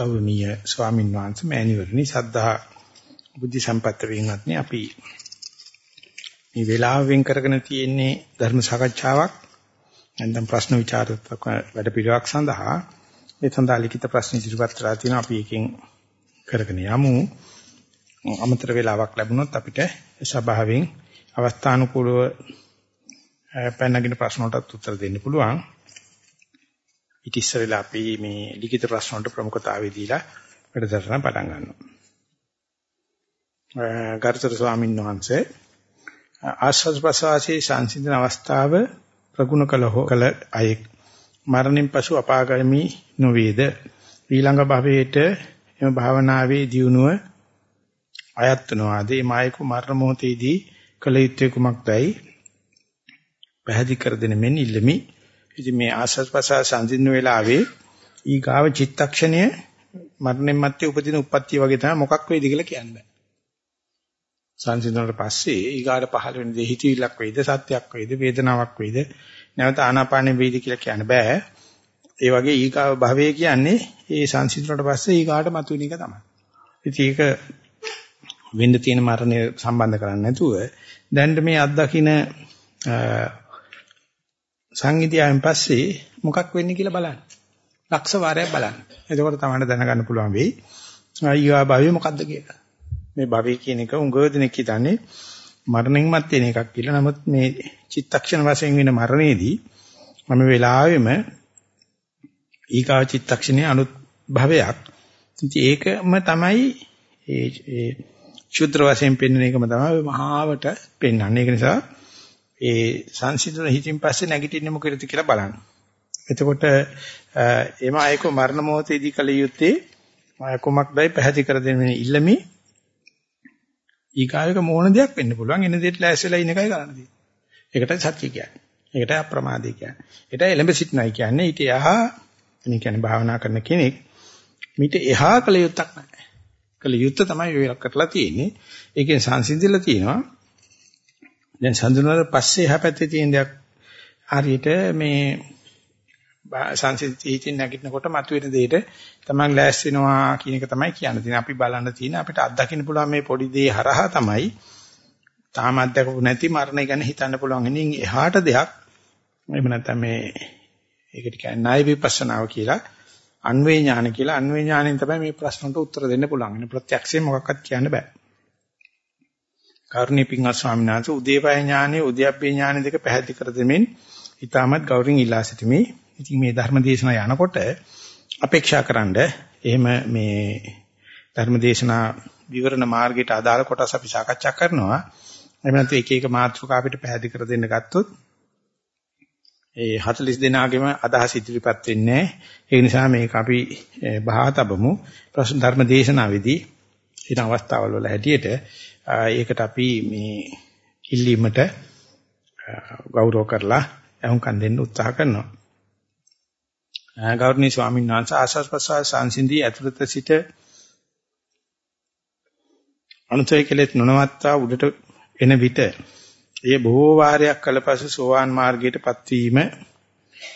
ගෞරවනීය ස්වාමීන් වහන්සේ මෑණිවරණි සද්ධා බුද්ධ සම්පත්ත වෙනත්නි අපි මේ වෙලාව වෙන් කරගෙන තියෙන්නේ ධර්ම සාකච්ඡාවක් නැත්නම් ප්‍රශ්න විචාරාත්මක වැඩපිළිවෙලක් සඳහා. ඒ සඳහා ලිඛිත ප්‍රශ්න ඉදිරිපත් කරලා තියෙනවා. අපි එකෙන් කරගෙන යමු. අමතර වේලාවක් ලැබුණොත් අපිට සභාවෙන් අවස්ථානුකූලව පැනනගින ප්‍රශ්න වලට උත්තර දෙන්න පුළුවන්. ඊට ඉස්සෙල්ලා අපි මේ ලිඛිත ප්‍රශ්න වලට ප්‍රමුඛතාවය දීලා වැඩසටහන පටන් ගන්නවා. ගරුතර ස්වාමීන් වහන්සේ ආස්වාද ප්‍රසවාසයේ සංසිඳන අවස්ථාව ප්‍රගුණ කළ හෝ කළ අය මරණින් පසු අපාගාමී නොවේද? ඊළඟ භවයේට එම භාවනාවේ දියුණුව අයත් වෙනවාද මේ මායක මරණ මොහොතේදී කළ යුත්තේ කුමක්දයි? පැහැදිලි කර දෙන මෙන් ඉල්ලමි. ඉතින් මේ ආස්වාද ප්‍රසවාස සංසිඳන වෙලාවේ ඊගාව චිත්තක්ෂණය මරණයන් මැත්තේ උපදින උප්පත්තිය වගේ තමයි මොකක් වෙයිද කියලා කියන්න බෑ සංසිඳනට පස්සේ ඊගාට පහළ වෙන දේ හිතවිල්ලක් වෙයිද සත්‍යයක් වෙයිද වේදනාවක් වෙයිද නැවත ආනාපානෙ වෙයිද කියලා කියන්න බෑ. ඒ වගේ ඊගාව භවයේ කියන්නේ ඒ සංසිඳනට පස්සේ ඊගාට මතුවෙන එක තමයි. ඉතින් ඒක වෙන්න තියෙන මරණය සම්බන්ධ කරන්නේ නැතුව දැන් මේ අත්දකින්න සංගීතයෙන් පස්සේ මොකක් වෙන්නේ කියලා බලන්න. ලක්ෂ වාරයක් බලන්න. එතකොට තමයි දැනගන්න පුළුවන් වෙයි. ඊගා භවයේ මොකද්ද කියලා. මේ භවය කියන එක උඟ දෙනෙක් හිතන්නේ මරණයෙන් මත් වෙන එකක් කියලා. නමුත් මේ චිත්තක්ෂණ වශයෙන් වෙන මරණයේදී මම වෙලාවෙම ඊකා චිත්තක්ෂණයේ අනුත් භවයක්. ඉතින් ඒකම තමයි ඒ ඒ ශුද්ධ වශයෙන් පෙන්වන එකම තමයි මහාවට පෙන්වන්නේ. ඒක නිසා ඒ සංසිඳන හිතින් පස්සේ නැගිටින්නේ මොකද කියලා බලන්න. එතකොට එම අයක මරණ මොහොතේදී කල යුත්තේ කුමක්දයි පැහැදිලි කර දෙන්නේ ඉල්ලමි ඊගායක මොන දෙයක් වෙන්න පුළුවන් එන දෙයට ලෑස්තිලා ඉන්න එකයි කරන්න තියෙන්නේ. ඒකට සත්‍ය කියන්නේ. ඒකට අප්‍රමාදී කියන්නේ. ඒකට එළඹ සිටනයි කියන්නේ ඊට එහා එනි කියන්නේ භාවනා කරන කෙනෙක් මීට එහා කළ යුත්තක් නැහැ. කළ යුත්ත තමයි වෙලක් කරලා තියෙන්නේ. ඒකෙන් සංසිඳිලා තියෙනවා. දැන් සංසිඳුණාට පස්සේ එහා පැත්තේ තියෙන දෙයක් හරියට මේ සංසිද්ධියෙන් නැගිටිනකොට මතුවෙන දෙයට තමන් ලෑස්ති වෙනවා කියන එක තමයි කියන්න තියෙන්නේ. අපි බලන්න තියෙන අපිට අත්දකින්න පුළුවන් මේ පොඩි දේ හරහා තමයි තාම අත්දකපු නැති මරණය ගැන හිතන්න පුළුවන්. ඉතින් එහාට දෙයක් එහෙම නැත්නම් මේ ඒකට කියන්නේ ණය විපස්සනාව කියලා අන්වේ ඥාන කියලා අන්වේ ඥාණයෙන් තමයි මේ ප්‍රශ්නට උත්තර දෙන්න පුළුවන්. ඉතින් ප්‍රත්‍යක්ෂයෙන් මොකක්වත් කියන්න බෑ. කරුණී පිංගස් ස්වාමීන් වහන්සේ උදේපය ඥානෙ උද්‍යප්පේ ඥානෙ දෙක පැහැදිලි කර දෙමින් ඊටමත් ගෞරවයෙන් ඉල්ලා සිටිමි. ඉතින් මේ ධර්ම දේශනාව යනකොට අපේක්ෂාකරනද එහෙම මේ ධර්ම දේශනා විවරණ මාර්ගයට අදාළ කොටස් අපි සාකච්ඡා කරනවා. එහෙම නැත්නම් එක එක මාතෘකා අපිට පැහැදිලි කර දෙන්න ගත්තොත් ඒ 40 දෙනාගේම අදහස් ඉදිරිපත් වෙන්නේ ඒ නිසා මේක අපි බහාතබමු ප්‍රශ්න ධර්ම දේශනාවේදී ඉන අවස්ථාවල වල හැටියට ඒකට අපි මේ ඉල්ලීමට ගෞරව කරලා අහුම්කම් දෙන්න උත්සාහ කරනවා. ගෞරවනීය ස්වාමීන් වහන්සේ ආශාස් ප්‍රසාර සංසිඳී ඇතුළත සිට අනුතය කෙලෙත් නොනවත්තා උඩට එන විට එය බොහෝ වාරයක් කලපසු සෝවාන් මාර්ගයටපත් වීම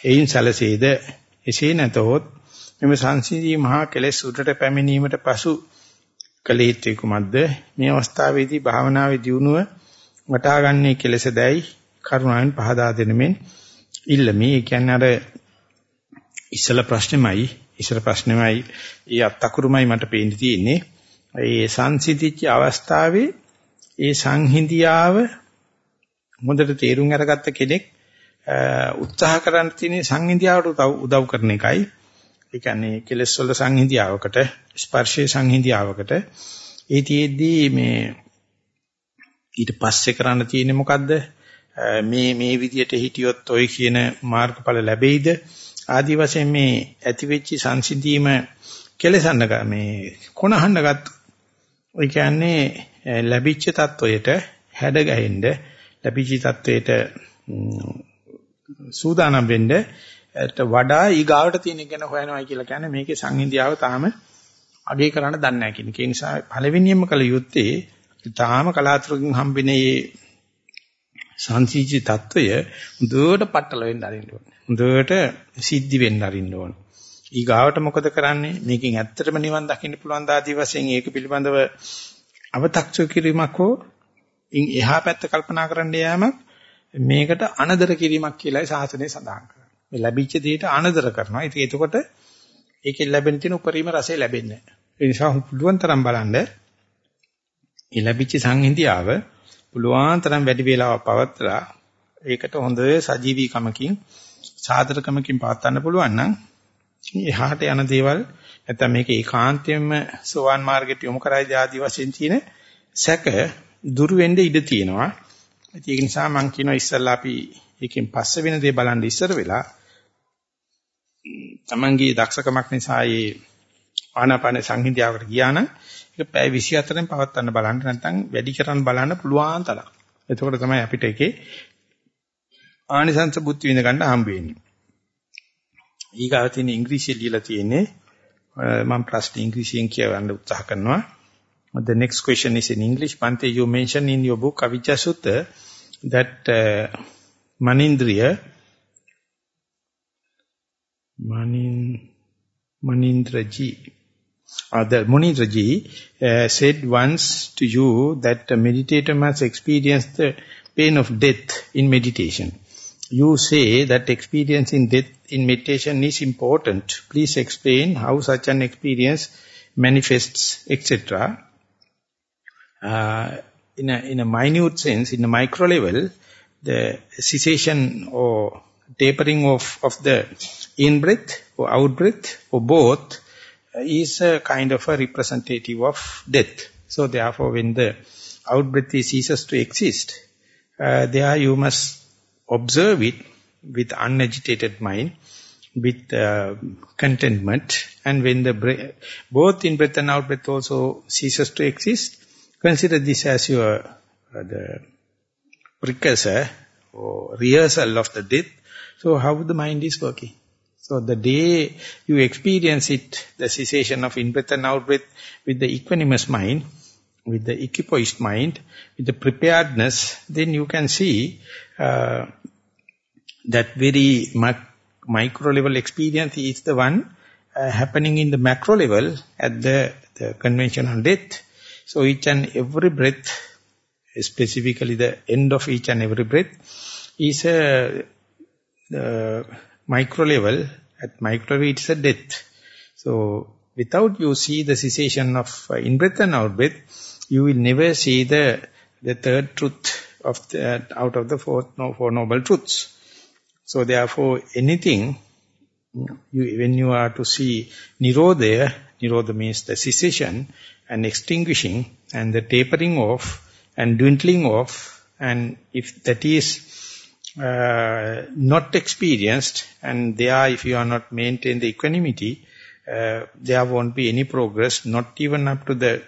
එයින් සැලසේද? එසේ නැතහොත් මෙම සංසිඳී මහා කෙලෙස් උඩට පැමිණීමට පසු කළ යුත්තේ කුමක්ද මේ අවස්ථාවේදී භාවනාවේ දියුණුව වටහා ගන්නේ කෙලෙසදයි කරුණාවෙන් පහදා දෙනෙමින් ඉල්ලමි. ඒ කියන්නේ අර ඉස්සල ප්‍රශ්නෙමයි ඉස්සල ප්‍රශ්නෙමයි ඒ අත්තකුරුමයි මට පේන්න තියෙන්නේ. ඒ සංසිතිච්ච අවස්ථාවේ ඒ සංහිඳියාව හොඳට තේරුම් අරගත්ත කෙනෙක් උත්සාහ කරන්න තියෙන සංහිඳියාවට උදව් කරන එකයි. ඒ කියන්නේ කෙලස් වල සංහිඳියාවකට ස්පර්ශයේ සංහිඳියාවකට ඒතිෙද්දී මේ ඊට පස්සේ කරන්න තියෙන්නේ මොකද්ද? මේ මේ විදියට හිටියොත් ඔය කියන මාර්ගඵල ලැබෙයිද? ආදි වශයෙන් මේ ඇතිවෙච්ච සංසිඳීම කෙලසන්න මේ කොනහන්න ගත්ත. ඔය කියන්නේ ලැබිච්ච தত্ত্বයට හැඩ ගැහෙන්න ලැබිච්ච தത്വයට සූදානම් වෙන්න වඩා ඊගාවට තියෙන ගැන හොයනවා කියලා කියන්නේ මේකේ සංහිඳියාව තාම අගේ කරන්න දන්නේ නැහැ කියන එක. ඒ නිසා පළවෙනියෙන්ම කළ යුත්තේ තාම කලාතුරකින් හම්බෙන මේ සංසීචි తত্ত্বය හොඳට පටල වෙන්න අරින්න ඕනේ. හොඳට සිද්ධි වෙන්න අරින්න ඕනේ. ඊගාවට මොකද කරන්නේ? මේකෙන් ඇත්තටම නිවන් දකින්න පුළුවන් දාදී වශයෙන් ඒක පිළිබඳව අව탁සු කිරීමක් හෝ ඉන් එහා පැත්ත කල්පනා කරන්න යෑමක් මේකට අනදර කිරීමක් කියලායි සාසනය සඳහන් කරන්නේ. මේ ලැබිච්ච දෙයට අනදර කරනවා. ඉතින් එතකොට ඒකෙන් ලැබෙන තියෙන උපරිම රසය ලැබෙන්නේ නැහැ. ඒ නිසා පුළුවන් තරම් බලන්න මේ ලැබිච්ච සංහිඳියාව පුළුවන් තරම් වැඩි වේලාවක් පවත්ලා ඒකට හොඳ සජීවීකමකින් සාදරකමකින් පවත්වන්න පුළුවන් නම් එහාට යන දේවල් නැත්නම් මේක ඒකාන්තයෙන්ම සෝවාන් මාර්ගයට යොමු කරයි ආදි වශයෙන් තියෙන සැක දුරු වෙන්න ඉඩ තියෙනවා. ඒක නිසා මම කියනවා ඉස්සල්ලා අපි එකෙන් පස්සේ වෙන දේ බලන්න ඉස්සර වෙලා තමන්ගේ දක්ෂකමක් නිසා ඒ ආනාපාන සංහිඳියාවට ගියා නම් ඒක පැය 24න් පවත්වන්න බලන්න නැත්නම් වැඩි කරන් බලන්න පුළුවන් තරම්. එතකොට තමයි අපිට ඒකේ ආනිසංස බුද්ධ විඳ ගන්න හම්බ වෙන්නේ. ඊගාව තියෙන ඉංග්‍රීසියෙන් ලියලා තියෙන්නේ මම ප්‍රශ්න ඉංග්‍රීසියෙන් කියවන්න උත්සාහ කරනවා. The next question is in English. Pante, you mentioned in your book Avijja Sutta that uh, Manindriya Manin Manindraji uh, the uh, said once to you that a meditator must experience the pain of death in meditation. You say that experience in death in meditation is important. Please explain how such an experience manifests, etc. Uh, in, a, in a minute sense, in a micro level, the cessation or tapering of, of the in-breath or out-breath or both is a kind of a representative of death. So therefore, when the out-breath ceases to exist, uh, there you must observe it with unagitated mind, with uh, contentment, and when the both in breath and out breath also ceases to exist, consider this as your uh, the precursor or rehearsal of the death. So how the mind is working? So the day you experience it, the cessation of in-breath and out-breath with the equanimous mind, with the equipoised mind, with the preparedness, then you can see uh, that very micro level experience is the one uh, happening in the macro level at the, the conventional death. So each and every breath, specifically the end of each and every breath, is a micro level. At micro level, it's a death. So without you see the cessation of uh, in-breath and out-breath, you will never see the the third truth of the, out of the four, no, four noble truths. So therefore, anything, you, when you are to see Nirodha, Nirodha means the cessation and extinguishing and the tapering off and dwindling off, and if that is uh, not experienced, and there if you are not maintain the equanimity, uh, there won't be any progress, not even up to the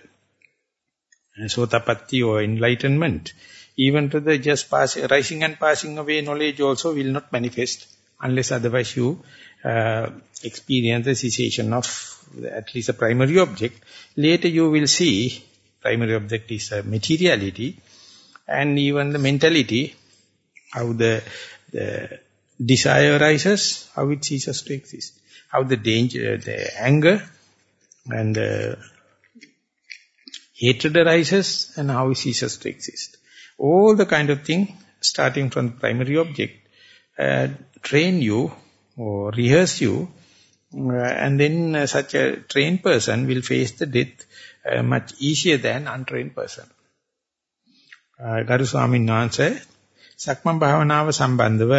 sotapatti or enlightenment even to the just pass, rising and passing away knowledge also will not manifest unless otherwise you uh, experience the cessation of at least a primary object. Later you will see primary object is a materiality and even the mentality, how the, the desire arises, how it ceases to exist, how the danger, the anger and the hatred arises and how it ceases to exist. All the kind of thing, starting from the primary object, uh, train you or rehearse you, uh, and then uh, such a trained person will face the death uh, much easier than untrained person. Uh, ගරු ස්වාමීන් වහන්සේ සක්මන් භාවනාව සම්බන්ධව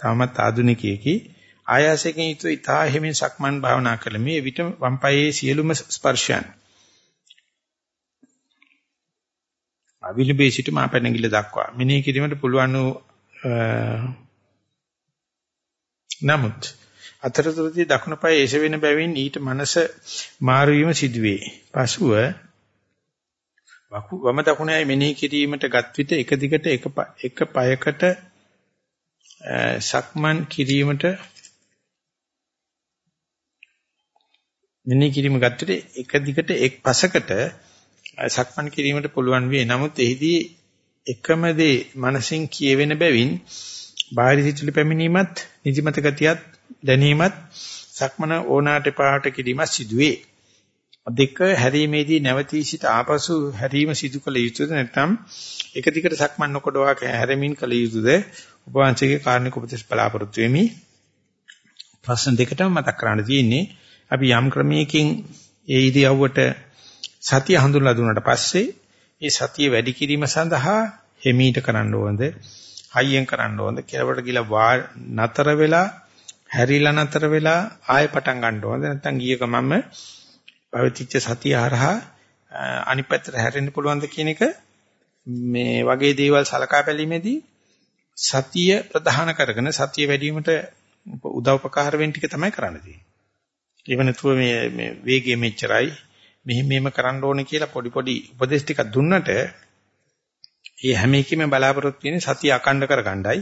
තවමත් ආධුනිකයෙකි. ආයාසයෙන් යුතුව ඉතා හිමින් සක්මන් භාවනා කළ මේ විට වම් පායේ සියලුම ස්පර්ශයන් විලිබේ සිට මාපැනගිල්ල දක්වා. මෙනෙහි කිරීමට පුළුවන් වූ uh, නමුත් අතරතුරදී දකුණු පාය එසවෙන බැවින් ඊට මනස මාරු වීම සිදුවේ. පසුව වම දකුණයි මෙනෙහි කිරීමට ගත් විට එක දිගට එක එක පායකට සක්මන් කිරීමට මෙනෙහි කිරීම ගත් විට එක දිගට එක් පසකට සක්මන් කිරීමට පුළුවන් වේ. නමුත් එහිදී එකම දේ මනසින් කියවෙන බැවින් බාහිර සිතුවිලි පැමිණීමත් නිදිමත ගතියත් දැනීමත් සක්මන ඕනාට පාට කිරීම සිදුවේ. දෙක හැරීමේදී නැවතී සිට ආපසු හැරීම සිදු කළ යුතුද නැත්නම් එක දිගට සක්මන් නොකොඩවා හැරෙමින් කළ යුතුද? ඔබ වහන්සේගේ කාරණික උපදෙස් බලාපොරොත්තු වෙමි. ප්‍රශ්න දෙකටම මතක් කරන්න තියෙන්නේ අපි යම් ක්‍රමයකින් ඒ ඉරියව්වට සතිය හඳුන්ලා දුන්නාට පස්සේ ඒ සතිය වැඩි කිරීම සඳහා හිමීට කරන්න ඕනද හයියෙන් කරන්න ඕනද කෙලවට ගිලා නතර වෙලා හැරිලා නතර වෙලා ආයෙ පටන් ගන්න ඕනද නැත්නම් ගිය ගමන්ම පවතිච්ච සතිය හරහා අනිත් පැත්තට හැරෙන්න පුළුවන්ද කියන එක මේ වගේ දේවල් සලකා බැලීමේදී සතිය ප්‍රධාන කරගෙන සතිය වැඩි වීමට උදව්පකාර වෙන්න ටික තමයි කරන්න තියෙන්නේ. ඒව නැතුව මේ මේ වේගය මෙච්චරයි මෙහෙම මෙහෙම කරන්න ඕනේ කියලා පොඩි පොඩි උපදේශ ටිකක් දුන්නට ඒ හැම එකෙම බලාපොරොත්තු වෙන්නේ සතිය අකණ්ඩ කරගන්නයි.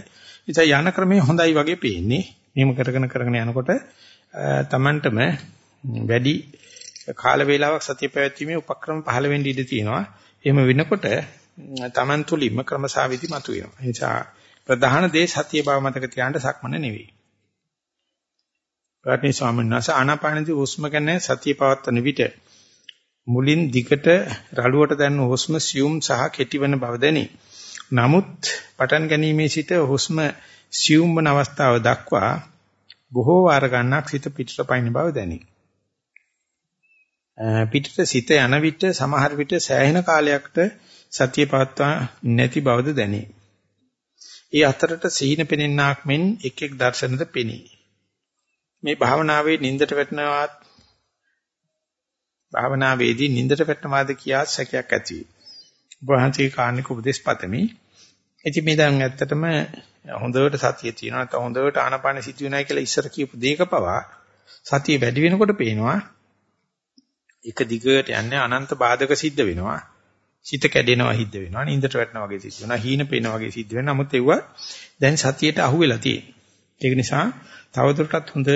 ඉතින් යන ක්‍රමය හොඳයි වගේ පේන්නේ. මෙහෙම කරගෙන කරගෙන යනකොට Tamanටම වැඩි කාල වේලාවක් සතිය පැවැත්වීමේ උපක්‍රම පහළ වෙන්න ඉඩ තියෙනවා. එහෙම වෙනකොට Taman තුලින්ම ක්‍රමසාවිදි මතුවෙනවා. ඒ නිසා ප්‍රධාන දේ සතිය බව මතක තියාගන්න සක්මන නෙවෙයි. ගාටි ස්වාමීන් වහන්සේ ආනාපානදී හුස්ම ගැන සතිය පවත්වන විට මුලින් දිගට රළුවට දැනෙන හුස්ම සියුම් සහ කෙටිවන බව දැනේ. නමුත් පටන් ගැනීමේ සිට හුස්ම සියුම් වන අවස්ථාව දක්වා බොහෝ වාර ගණනක් සිත පිටට පයින් බව දැනේ. පිටට සිත යන විට සමහර විට සෑහෙන කාලයකට සතිය පවත්වා නැති බවද දැනේ. ඒ අතරට සීන පෙනෙන්නාක් මෙන් එක් එක් දර්ශනද පෙනී. මේ භාවනාවේ නින්දට වැටෙනවත් භාවනාවේදී නින්දට වැටෙනවාද කියා සැකයක් ඇති වෙයි. වහන්සේ කාණික උපදේශ පතමි. ඉතින් මේ දැන් ඇත්තටම හොඳට සතිය තියෙනවා නැත්නම් හොඳට ආනපාන සිද්ධ වෙනයි කියලා ඉස්සර කියපු දෙයක පවා සතිය වැඩි වෙනකොට පේනවා එක දිගට යන්නේ අනන්ත බාධක සිද්ධ වෙනවා. සිත කැඩෙනවා හිද්ද වෙනවා. නින්දට වැටෙනවා වගේ සිද්ධ වෙනවා. හීන පේනවා වගේ සිද්ධ වෙනවා. නමුත් ඒව දැන් සතියට අහු වෙලා තියෙනවා. ඒක නිසා තවදුරටත් හොඳ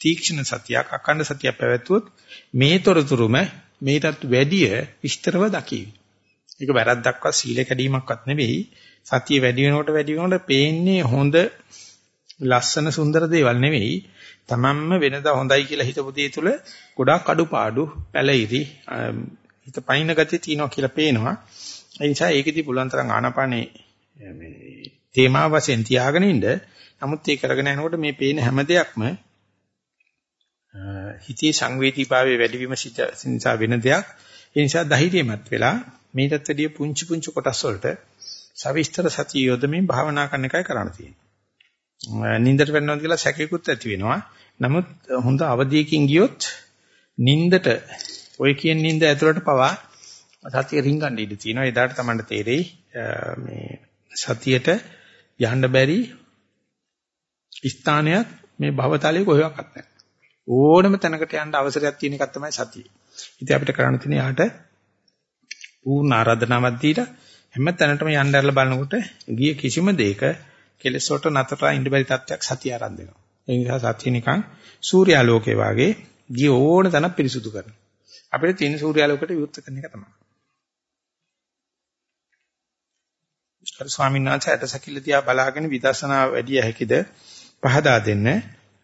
තීක්ෂණ සතියක් අකණ්ඩ සතියක් පැවැත්වුවොත් මේ තොරතුරුම මේටත් වැඩිය විස්තරව දකිවි. ඒක වැරද්දක්වත් සීල කැඩීමක්වත් නෙවෙයි. සතිය වැඩි වෙනකොට වැඩි වෙනකොට පේන්නේ හොඳ ලස්සන සුන්දර දේවල් නෙවෙයි. තමන්ම වෙනදා හොඳයි කියලා හිතපු දේ තුල ගොඩාක් අඩුපාඩු, පැලිරි, හිත පයින් ගතිය තියෙනවා කියලා පේනවා. ඒ නිසා ඒකෙදි පුළුවන් තරම් ආනාපානේ මේ තේමා වශයෙන් තියාගෙන ඉන්න. නමුත් ඒ කරගෙන යනකොට මේ පේන හැම දෙයක්ම හිතේ සංවේදීභාවයේ වැඩිවීම නිසා වෙන දෙයක්. ඒ නිසා ධෛර්යමත් වෙලා මේකට වැඩිය පුංචි පුංචි කොටස් වලට සවිස්තර සතිය යොදමින් භාවනා කරන එකයි කරන්න තියෙන්නේ. නින්දට වෙනවා කියලා සැකේකුත් ඇති වෙනවා. නමුත් හොඳ අවධියකින් ගියොත් නින්දට ඔය කියන නින්ද ඇතුළට පවා සතිය රින්ගන්න ඉඩ තියෙනවා. එදාට තමයි තේරෙයි මේ සතියට යන්න බැරි ස්ථානයක් මේ භවතලයේ කොහෙවත් නැහැ. ඕනම තැනකට යන්න අවසරයක් තියෙන එකක් තමයි සතිය. ඉතින් අපිට කරන්න තියෙන යාට පූර්ණ ආරාධනාවක් දීලා හැම තැනටම යන්න ඇරලා බලනකොට ගිය කිසිම දෙයක කෙලෙස් වලට නතරලා ඉන්න බැරි තත්ත්වයක් සතිය ආරම්භ වෙනවා. ඒ නිසා සතිය නිකන් සූර්යාලෝකයේ වාගේ ගිය ඕන තැනක් පිරිසුදු කරනවා. අපිට තියෙන සූර්යාලෝකයට විවෘත කරන එක තමයි. අර ස්වාමීන් වහන්සේ ඇටසැකිල්ල තියා බලාගෙන විදර්ශනා වැඩි හැකිද පහදා දෙන්න.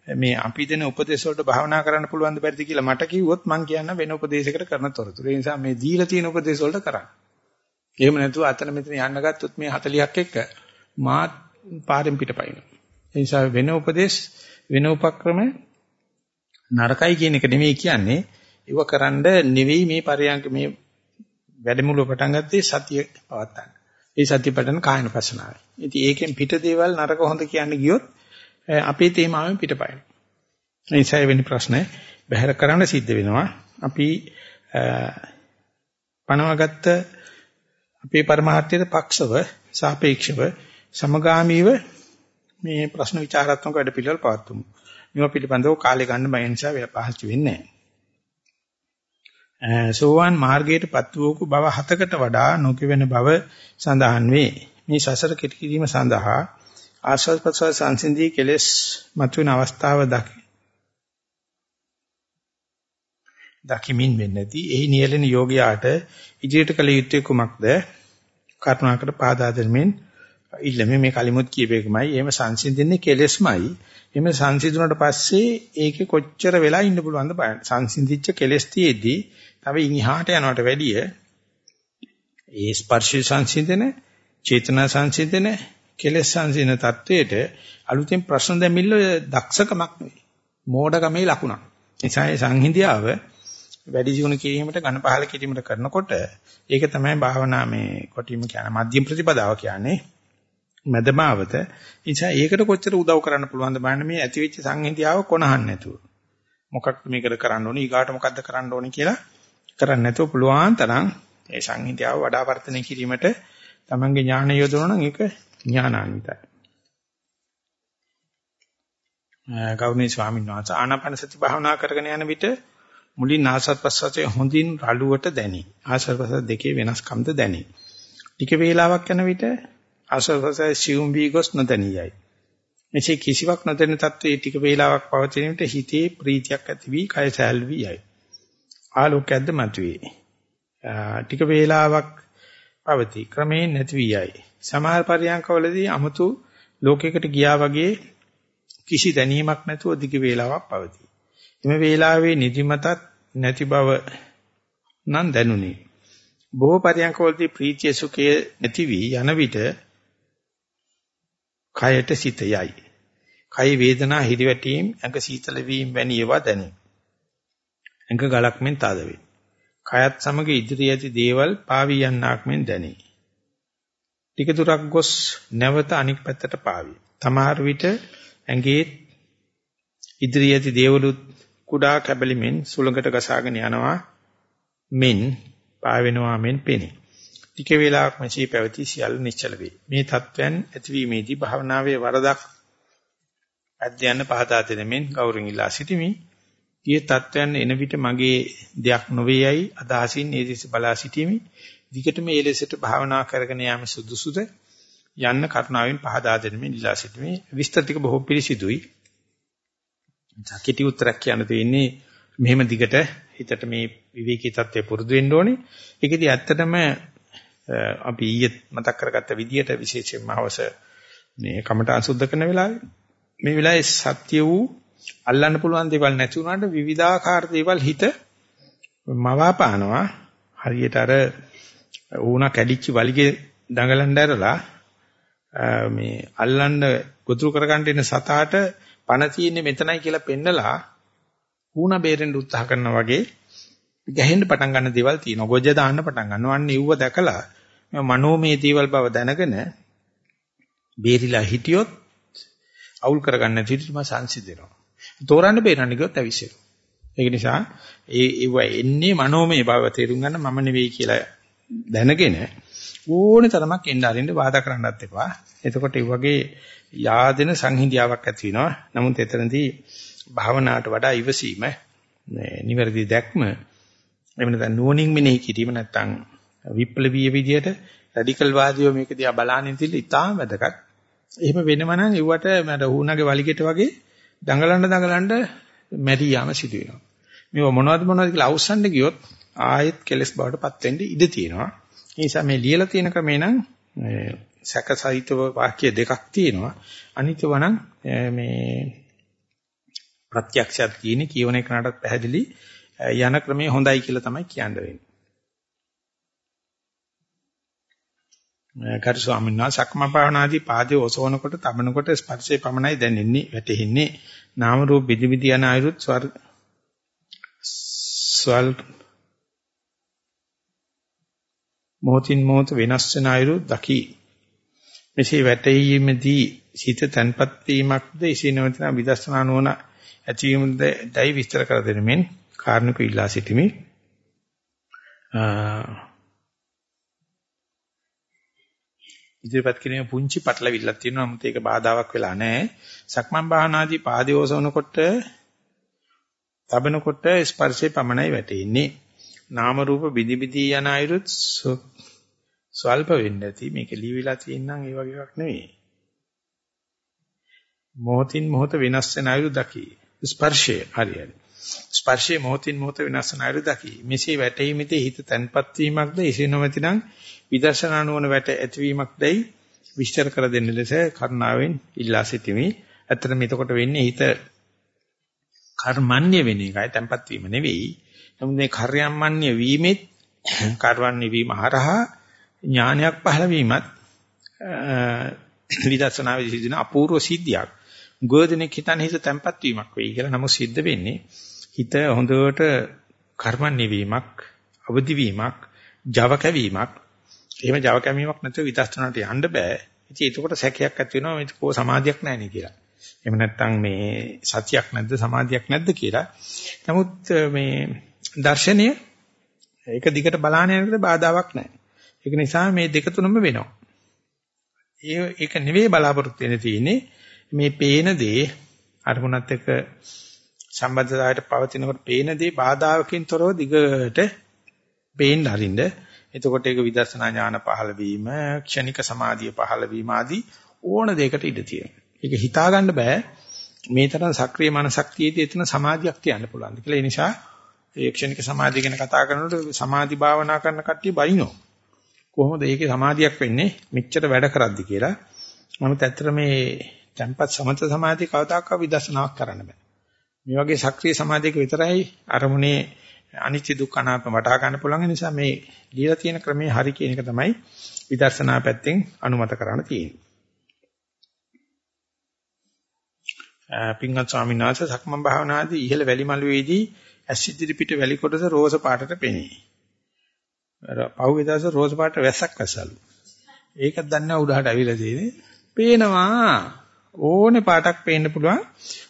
මේ අපි දෙන උපදේශ වලට භාවනා කරන්න පුළුවන් ද බැරිද කියලා මට කිව්වොත් මං කියන්න වෙන උපදේශයකට කරන තොරතුරු. ඒ නිසා මේ දීලා තියෙන උපදේශ වලට කරන්න. එහෙම නැතුව අතන මෙතන යන්න ගත්තොත් මේ 40ක් එක්ක මා පාරෙන් පිටපයින්. ඒ නිසා වෙන උපදේශ වෙන උපක්‍රම නරකයි කියන එක නෙමෙයි කියන්නේ. ඒව කරන්න නෙවෙයි මේ පරියන්ක මේ වැඩමුළුව පටන් ගත්තේ සතිය පවත්තන්න. ඒ සතිය පටන් කායන පසනාවයි. ඉතින් ඒකෙන් පිට දේවල් නරක හොඳ කියන්න ගියොත් අපේ තේමාවෙන් පිටපයින්. ඒ නිසා වෙන ප්‍රශ්න බහැර කරන්න සිද්ධ වෙනවා. අපි පනවගත්ත අපේ පරමාර්ථයට පක්ෂව සාපේක්ෂව සමගාමීව මේ ප්‍රශ්න විචාරාත්මක වැඩ පිළිවෙල පවත්වමු. මේවා පිළිබඳව කාලය ගන්න බය නිසා පහසු වෙන්නේ නැහැ. සෝවාන් මාර්ගයටපත් වූ බව හතකට වඩා නොකිවෙන බව සඳහන් වේ. මේ සසර කෙටි සඳහා ආස්වාද ප්‍රසවාස සංසිඳී කෙලස් මතුවෙන අවස්ථාව දකි. දකිමින් වෙන්නේදී එහි නියැලෙන යෝගයාට ඉදිරියට කළ යුත්තේ කුමක්ද? කරුණාකර පාදා දෙමින් ඉල්ල මේ මේ කලිමුත් කියපේකමයි. එහෙම සංසිඳින්නේ කෙලෙස්මයි. එහෙම සංසිඳුණාට පස්සේ ඒකේ කොච්චර වෙලා ඉන්න පුළුවන්ද බලන්න. සංසිඳිච්ච කෙලෙස් තියේදී තව ඉහාට යනවට වැඩිය ඒ ස්පර්ශ සංසිඳන, චේතනා සංසිඳන, කෙලෙස් සංසින தത്വයට අලුතෙන් ප්‍රශ්න දෙමිල්ල දක්ෂකමක් නෙවෙයි. මෝඩකමේ ලකුණක්. එසයි සංහිඳියාව වැඩි ජීවන කිරීමට ඝන පහල කිරීමට කරනකොට ඒක තමයි භාවනා මේ කොටිම කියන මධ්‍යම ප්‍රතිපදාව කියන්නේ මදමාවත. එනිසා ඒකට කොච්චර උදව් කරන්න පුළුවන්ද බලන්න මේ ඇතිවෙච්ච සංහිඳියාව කොනහන් නැතුව. මොකක්ද මේකට කරන්න ඕනේ ඊගාට මොකක්ද කරන්න ඕනේ කියලා කරන්නේ නැතුව පුළුවන් තරම් ඒ සංහිඳියාව වඩා වර්ධනය කිරීමට තමන්ගේ ඥාණය යොදවනවා නම් ඒක ඥානාන්විතයි. ගෞරවනීය ස්වාමීන් වහන්සේ ආනාපාන සති භාවනා කරගෙන යන විට මුලින් ආසත් ප්‍රසවාසයේ හොඳින් රළුවට දැනේ. ආසත් ප්‍රසවාස දෙකේ වෙනස්කම්ද දැනේ. ටික වේලාවක් යන විට ආසත් ප්‍රසවාසයේ සියුම් වී ගොස් නොදැනියයි. මෙසේ කිසිවක් නොදැන තත්ත්වයේ ටික වේලාවක් පවතින විට හිතේ ප්‍රීතියක් ඇති වී කය සැල් වී යයි. ආලෝකයක්ද මතුවේ. ටික වේලාවක් පවතී. ක්‍රමයෙන් නැති වී යයි. සමහර පරියන්කවලදී 아무තු ලෝකයකට ගියා වගේ කිසි දැනීමක් නැතුව දිග වේලාවක් පවතී. එම වේලාවේ නිදිමතත් නැති බව නම් දැනුනි. බොහෝ පරියන්කවලදී ප්‍රීතිය සුඛය නැති වී යන විට කයට සිත යයි. කයි වේදනා හිරිවැටීම් ඇඟ සීතල වීම වැනි ඒවා දැනේ. ඇඟ ගලක් මෙන් තද වේ. කයත් සමග ඉදිරිය ඇති දේවල් පාවී යන්නක් මෙන් දැනේ. ටික දුරක් ගොස් නැවත අනික් පැත්තට පාවි. තමාර විට ඇඟේ ඉදිරිය ඇති දේවලුත් කුඩා කැබලි මෙන් සුළඟට ගසාගෙන යනවා මෙන් පාවෙනවා මෙන් පෙනේ. ටික වේලාවක් මෙසේ පැවති සියල්ල නිශ්චල වේ. මේ தත්වයන් ඇතිවීමේදී භාවනාවේ වරදක් අධ්‍යයන පහදා දෙන මෙන් ගෞරවයෙන් ඉල්ලා සිටිමි. ඊයේ தත්වයන් එන විට මගේ දෙයක් නොවේයයි අදහසින් ඒ දිස බලා සිටිමි. දිගටම මේ ලෙසට භාවනා කරගෙන යාම සුදුසුද යන්න කරුණාවෙන් පහදා දෙන මෙන් ඉල්ලා සිටිමි. විස්තර ටික බොහෝ පිළිසිදුයි. සකිටි උත්තරයක් කියන්න තියෙන්නේ මෙහෙම දිගට හිතට මේ විවේකී தත්ත්වය පුරුදු වෙන්න ඕනේ. ඒකෙදි ඇත්තටම අපි ඊයේ මතක් කරගත්ත විදිහට විශේෂයෙන්ම අවස මේ කමඨාන් සුද්ධ කරන වෙලාවේ මේ වෙලාවේ සත්‍ය වූ අල්ලන්න පුළුවන් දේවල් නැති වුණාට විවිධාකාර දේවල් හිත මවාපානවා. හරියට අර ඌණ කැඩිච්ච වලිගේ දඟලන්න ඇරලා මේ අල්ලන්න ගොතුරු කරගන්න ඉන්න සතාට පණ තියෙන්නේ මෙතනයි කියලා පෙන්නලා ඌණ බේරෙන්න උත්සාහ කරනා වගේ ගැහෙන්න පටන් ගන්න දේවල් තියෙනවා. ගොජ දාන්න පටන් ගන්නවා. අන්න ඒව දැකලා මනෝමය දේවල් බව දැනගෙන බේරිලා හිටියොත් අවුල් කරගන්න නැති විදිහට මම සංසිඳෙනවා. තෝරන්න බේරන්න ගියොත් ඇවිස්සෙනවා. ඒක නිසා ඒ ඒව එන්නේ මනෝමය බව තේරුම් ගන්න මම නෙවෙයි කියලා දැනගෙන ඕනේ තරමක් එන්න අරින්න වාදා කරන්නත් එපා. එතකොට ඒ වගේ yaadena සංහිඳියාවක් ඇති වෙනවා. නමුත් එතනදී භාවනාවට වඩා ඉවසීම මේ නිවැරදි දැක්ම එහෙම නැත්නම් නුවණින් මෙනෙහි කිරීම නැත්නම් විප්ලවීය විදියට රැඩිකල් වාදියෝ මේක දිහා බලන්නේ ඉතින් ඉතාම වැදගත්. එහෙම වෙනම නම් ඒවට මට වුණාගේ වලිගෙට වගේ දඟලන්න දඟලන්න මැරි යාම සිදු වෙනවා. මේව මොනවද මොනවද කියලා අවසන්ඩ ගියොත් ආයෙත් කෙලස් බවට පත් වෙන්න ඉඩ තියෙනවා. ඒ නිසා මේ ලියලා තියෙන ක්‍රමේ නම් සැකසහිතව වාක්‍ය දෙකක් තියෙනවා. අනිත්ව නම් මේ ප්‍රත්‍යක්ෂයක් තියෙන කියවන එකනටත් පැහැදිලි යන ක්‍රමය හොඳයි කියලා තමයි කියන්න වෙන්නේ. ගරු ස්වාමීන් වහන්සේ සක්ම භාවනාදී පාදයේ ඔසවනකොට තබනකොට ස්පර්ශයේ පමණයි දැනෙන්නේ වැටෙන්නේ. නාම රූප විදි විදි යන අයුරුත් ස්වර් ස්වල් මොහොතින් මොහොත වෙනස් වෙන අයුරු දකි. මෙසේ වැටීමේදී සිත තන්පත් වීමක්ද එසේ නැවතන විදර්ශනා නොවන ඇතිවීමද දැයි විස්තර කර දෙනෙමින් කාරණක ඉල්ලා සිටිමි. ඉදිරිපත් කිරීමේ පුංචි පටලවිල්ලක් තියෙනවා නමුත් ඒක බාධාවක් වෙලා නැහැ. සක්මන් භාවනාදී පාදයෝසවනකොට තබනකොට ස්පර්ශේ පමණයි වැටෙන්නේ. නාම රූප බිදි බිදි යන අයුරුත් ස්වල්ප වෙන්න ඇති. මේක ලියවිලා තියෙනනම් ඒ වගේ එකක් නෙවෙයි. මොහොතින් මොහොත වෙනස් වෙන අයුරු දකි. ස්පර්ශය හරියට. ස්පර්ශයේ මොහොතින් මොහොත වෙනස් වෙන අයුරු දකි. මෙසේ වැටීමේදී හිත තන්පත් වීමක්ද එසේ නොමැතිනම් විදර්ශනා නුවණ වැට ඇතිවීමක්දයි විස්තර කර දෙන්න ලෙස කරුණාවෙන් ඉල්ලා සිටිමි. ඇත්තට මෙතකොට වෙන්නේ හිත කර්මන්නේ වෙන එකයි tempat වීම නෙවෙයි. නමුත් මේ කර්යම්මන්‍ය වීමෙත් කර්වන්නේ වීම හරහා ඥානයක් පහළ වීමත් විදර්ශනාවේදී සිදුන අපූර්ව සිද්ධියක්. ගෝධනෙක් හිතන හිත tempat වීමක් වෙයි කියලා නමුත් සිද්ධ වෙන්නේ හිත හොඳට කර්මන්නේ වීමක්, අවදි වීමක්, Java කැවීමක්. එහෙම Java කැවීමක් නැතුව විදර්ශනාවට යන්න බෑ. ඉතින් ඒකකොට සැකයක් ඇති වෙනවා මේක කෝ සමාධියක් නැහැ නේ කියලා. එහෙම නැත්නම් මේ සතියක් නැද්ද සමාධියක් නැද්ද කියලා. නමුත් මේ දර්ශනීය ඒක දිගට බලාන යනකොට බාධාවක් නැහැ. ඒක නිසා මේ දෙක තුනම වෙනවා. ඒ ඒක නෙවෙයි බලාපොරොත්තු වෙන්න තියෙන්නේ මේ පේන දේ අරමුණත් එක්ක සම්බන්ධතාවයට පවතිනකොට පේන දේ බාධාවකින් තොරව දිගට පේන්න අරින්න. එතකොට ඒක විදර්ශනා ඥාන පහළ වීම, ක්ෂණික සමාධිය පහළ වීම ආදී ඕන දෙයකට ඉඩ තියෙනවා. ඒක හිතා ගන්න බෑ. මේ තරම් සක්‍රීය මනසක් තියෙද්දි එතන සමාධියක් තියන්න පුළුවන්. කියලා ඒ නිසා ඒ ක්ෂණික සමාධිය ගැන කතා කරනකොට සමාධි භාවනා කරන කට්ටිය බයිනෝ. කොහොමද ඒකේ සමාධියක් වෙන්නේ? මෙච්චර වැඩ කරද්දි කියලා. නමුත් ඇත්තට මේ tempat සමත සමාධිය කවදාකවත් විදර්ශනාවක් කරන්න බෑ. මේ වගේ සක්‍රීය සමාධියක විතරයි අරමුණේ අනිත්‍ය දුක්ඛ අනාත්ම වටහා ගන්න පුළුවන් නිසා මේ লীලා තියෙන ක්‍රමයේ හරි කියන එක තමයි විදර්ශනා පැත්තෙන් අනුමත කරන්න තියෙන්නේ. පින්වත් ස්වාමීන් වහන්සේ සක්මන් භාවනාදී ඉහළ වැලි මළුවේදී ඇසිඩ් පිට වැලි කොටස රෝස පාටට පෙනේ. අර පහුගිය දවසේ රෝස පාට වැස්සක් වැස්සලු. ඒකත් දන්නේ උඩහට අවිලා තියෙන්නේ. පේනවා. ඕනේ පාටක් පේන්න පුළුවන්.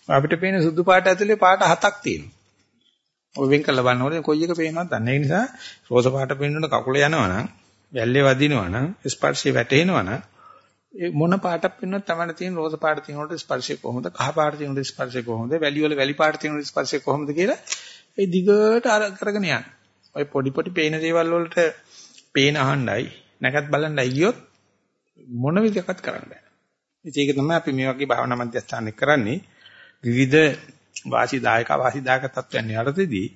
අපිට පේන සුදු පාට ඇතුලේ පාට හතක් තියෙනවා. ඔය වෙන් කරලා බලනකොට කොයි එක පේනවද දන්නේ. ඒ නිසා රෝස පාට පේනකොට කකුල යනවනම්, වැල්ලේ වදිනවනම්, ස්පර්ශය වැටෙනවනම් මොන පාටක් පෙන්වන්නත් තමයි තියෙන රෝස පාට තියෙනකොට ස්පර්ශය කොහොමද කහ පාට තියෙනකොට ස්පර්ශය කොහොමද වැලි වල වැලි පාට තියෙනකොට ස්පර්ශය කොහොමද කියලා ඒ දිගට අර කරගෙන යන්න. ඔය පොඩි පොඩි පේන දේවල් වලට පේන අහන්නයි නැකත් බලන්නයි ගියොත් මොන විදිහකට කරන්න බෑ. ඉතින් ඒක තමයි අපි මේ වගේ භාවනා මධ්‍යස්ථානයක් කරන්නේ. විවිධ වාසිදායක වාසිදායක තත්ත්වයන් යටතේදී